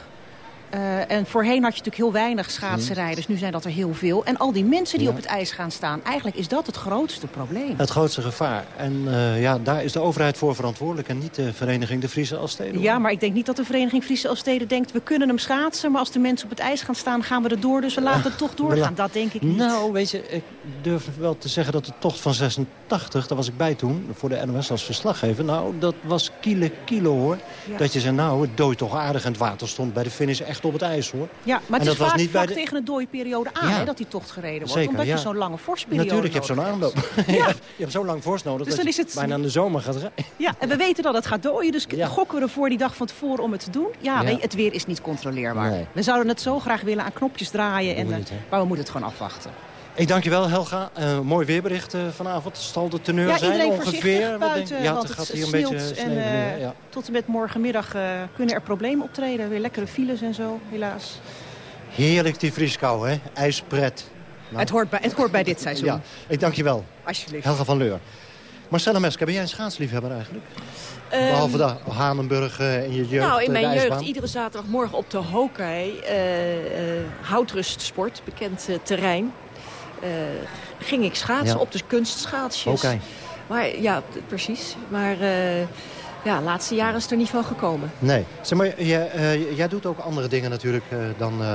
Eh, en voorheen had je natuurlijk heel weinig schaatsenrijders. Nu zijn dat er heel veel. En al die mensen die. Ja. op het ijs gaan staan... eigenlijk is dat het grootste probleem. Het grootste gevaar. En eh, ja, daar is de overheid voor verantwoordelijk... en niet de vereniging De Friese Alsteden. Ja, maar ik denk niet dat de Vereniging Friese Elfsteden denkt... we kunnen hem schaatsen, maar als de mensen op het ijs gaan staan... gaan we erdoor, dus we laten het toch doorgaan. Dat denk ik niet. Nou, weet je, ik durf wel te zeggen dat de tocht van 86... daar was ik bij toen, voor de NOS als verslaggever... nou, dat was kilo kilo, hoor. Ja. Dat je zei, nou, het dooit toch aardig... en het water stond bij de finish echt op het ijs, hoor. Ja, maar het is vaak niet bij de- tegen een dooiperiode aan Ja. hè, dat die tocht gereden wordt. Zeker, omdat ja. je zo'n lange vorstperiode Natuurlijk, je hebt zo'n aanloop. Ja. je hebt zo lang vorst nodig Dus dat dan is het- bijna in de zomer gaat rijden. Ja, en we weten dat het gaat dooien, dus gokken we ervoor die dag van tevoren om het te doen? Ja, je, het weer is niet controleerbaar. Nee. We zouden het zo graag willen aan knopjes draaien, en, eh, niet, maar we moeten het gewoon afwachten. Ik dank je wel, Helga. Eh, mooi weerbericht eh, vanavond. Zal de teneur ja, zijn ongeveer? buiten, denk- ja, want het het gaat hier een beetje en eh, ja. tot en met morgenmiddag kunnen er problemen optreden. Weer lekkere files en zo, helaas. Heerlijk die vrieskou, hè? IJspret. Nou, Het, hoort bij, het hoort bij dit seizoen. Ja, ik dank je wel. Alsjeblieft. Helga van Leur. Marcella Mesker, ben jij een schaatsliefhebber eigenlijk? Ehm, Behalve de Hanenburg eh, in je jeugd, nou, in mijn jeugd iedere zaterdagmorgen op de Hokei, Houtrustsport, bekend terrein, ging ik schaatsen Ja. op de kunstschaatsjes. Hokei. Maar ja, precies. Maar eh, ja, de laatste jaren is er niet van gekomen. Nee. Zeg maar, jij, eh, jij doet ook andere dingen natuurlijk eh, dan, eh,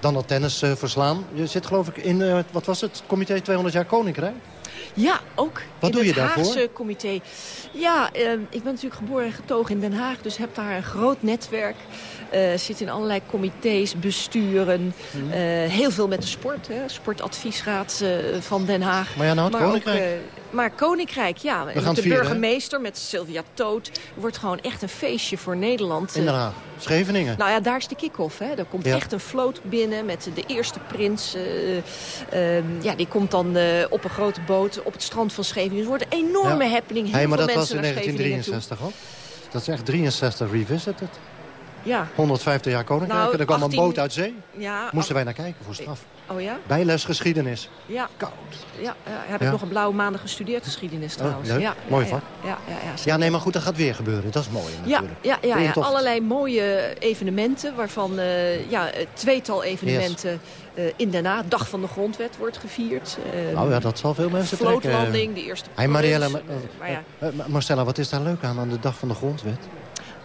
dan dat tennis eh, verslaan. Je zit geloof ik in, eh, wat was het, comité 200 jaar Koninkrijk? Ja, ook. Wat in doe je het daarvoor? Haagse comité. Ja, eh, ik ben natuurlijk geboren en getogen in Den Haag. Dus heb daar een groot netwerk. Eh, zit in allerlei comité's, besturen. Mhm. eh, heel veel met de sport. Hè, sportadviesraad eh, van Den Haag. Maar ja, nou, het ook, Koninkrijk. Maar Koninkrijk, ja. gaan de vieren, hè? burgemeester, met Sylvia Toot. Wordt gewoon echt een feestje voor Nederland. In Den Eh, Haag. Scheveningen. nou ja, daar is de kick-off. Er komt Ja. echt een vloot binnen met de eerste prins. eh, ehm, ja, die komt dan eh, op een grote boot op het strand van Scheveningen. Het wordt een enorme Ja. happening. Heel Hey, maar veel dat was in naar Scheveningen toe. 1963 ook. Dat is echt 63 revisited. Ja. 150 jaar Koninkrijk. Nou, en er kwam 18 een boot uit zee. Ja, Moesten wij naar kijken voor straf. Oh ja? Bijles geschiedenis. Ja. Koud. Ja, ja, heb ik nog een blauwe maanden gestudeerd geschiedenis trouwens. Oh, leuk. Ja, Mooi vak. Ja, ja, ja, nee, maar goed, dat gaat weer gebeuren. Dat is mooi natuurlijk. ja, ja, De ja, allerlei mooie evenementen, waarvan eh, ja, tweetal evenementen eh, in Den Haag. Dag van de Grondwet wordt gevierd. Eh, Nou ja, dat zal veel mensen trekken. Vlootlanding, de eerste Hey, Marielle, prins, maar- eh, maar ja. eh, eh, Marcella, wat is daar leuk aan, aan de dag van de grondwet?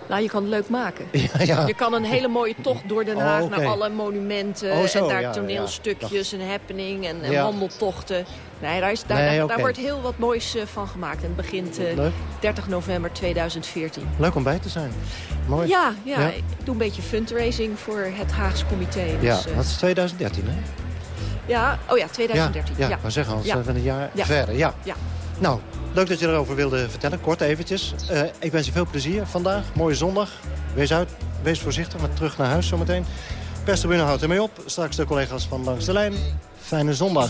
Nou, je kan het leuk maken. Ja, ja. Je kan een hele mooie tocht door Den Oh, Haag naar alle monumenten. Oh, zo, en daar ja, toneelstukjes en happening en, en wandeltochten. Nee, daar, is, daar, Nee, wordt heel wat moois eh, van gemaakt. En het begint eh, Leuk. 30 november 2014. Leuk om bij te zijn. Mooi. Ja, ja, ik doe een beetje fundraising voor het Haagse comité. Dus, Ja, eh, dat is 2013, hè? ja, oh ja, 2013. Ja, Ja, maar zeggen, anders Ja. zijn een jaar Ja. verder. Ja. Ja. Nou, leuk dat je erover wilde vertellen. Kort eventjes. Eh, ik wens je veel plezier vandaag. Mooie zondag. Wees uit, wees voorzichtig, maar terug naar huis zometeen. Perstribune houdt ermee op. Straks de collega's van Langs de Lijn. Fijne zondag.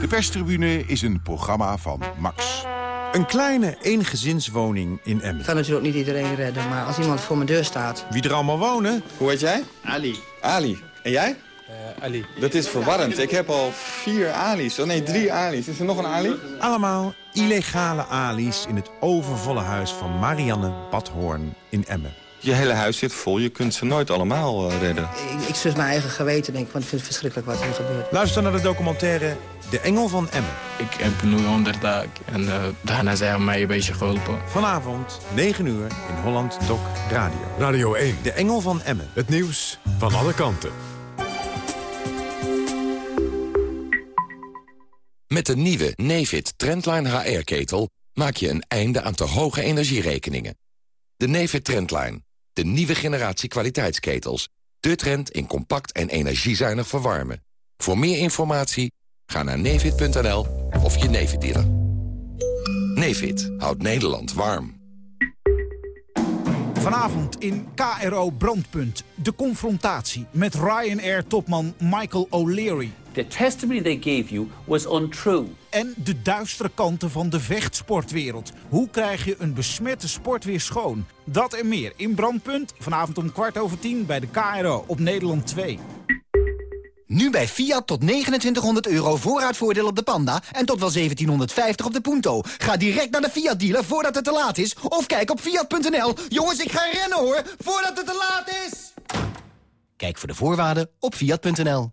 De perstribune is een programma van Max. Een kleine eengezinswoning in Emmen. Ik kan natuurlijk niet iedereen redden, maar als iemand voor mijn deur staat... Wie er allemaal wonen? Hoe heet jij? Ali. Ali. En jij? Ali. Dat is verwarrend. Ik heb al vier Ali's. Oh nee, drie Ali's. Is er nog een Ali? Allemaal illegale ali's in het overvolle huis van Marianne Badhoorn in Emmen. je hele huis zit vol. Je kunt ze nooit allemaal uh, redden. Ik, ik zus mijn eigen geweten, denk ik, want ik vind het verschrikkelijk wat hier gebeurt. Luister naar de documentaire De Engel van Emmen. Ik heb nu onderdak en uh, daarna zijn mij een beetje geholpen. Vanavond, 9 uur, in Holland Doc Radio. Radio 1. De Engel van Emmen. Het nieuws van alle kanten. Met de nieuwe Nefit Trendline HR-ketel maak je een einde aan te hoge energierekeningen. De Nefit Trendline, de nieuwe generatie kwaliteitsketels. De trend in compact en energiezuinig verwarmen. Voor meer informatie ga naar nefit.nl of je Nefit dealer. Nefit houdt Nederland warm. Vanavond in KRO Brandpunt. De confrontatie met Ryanair-topman Michael O'Leary. The testimony they gave you was untrue. En de duistere kanten van de vechtsportwereld. Hoe krijg je een besmette sport weer schoon? Dat en meer in Brandpunt. Vanavond om kwart over tien bij de KRO op Nederland 2. Nu bij Fiat tot 2900 euro voorraadvoordeel op de Panda en tot wel 1750 op de Punto. Ga direct naar de Fiat dealer voordat het te laat is. Of kijk op fiat.nl. Jongens, ik ga rennen hoor, voordat het te laat is. Kijk voor de voorwaarden op fiat.nl.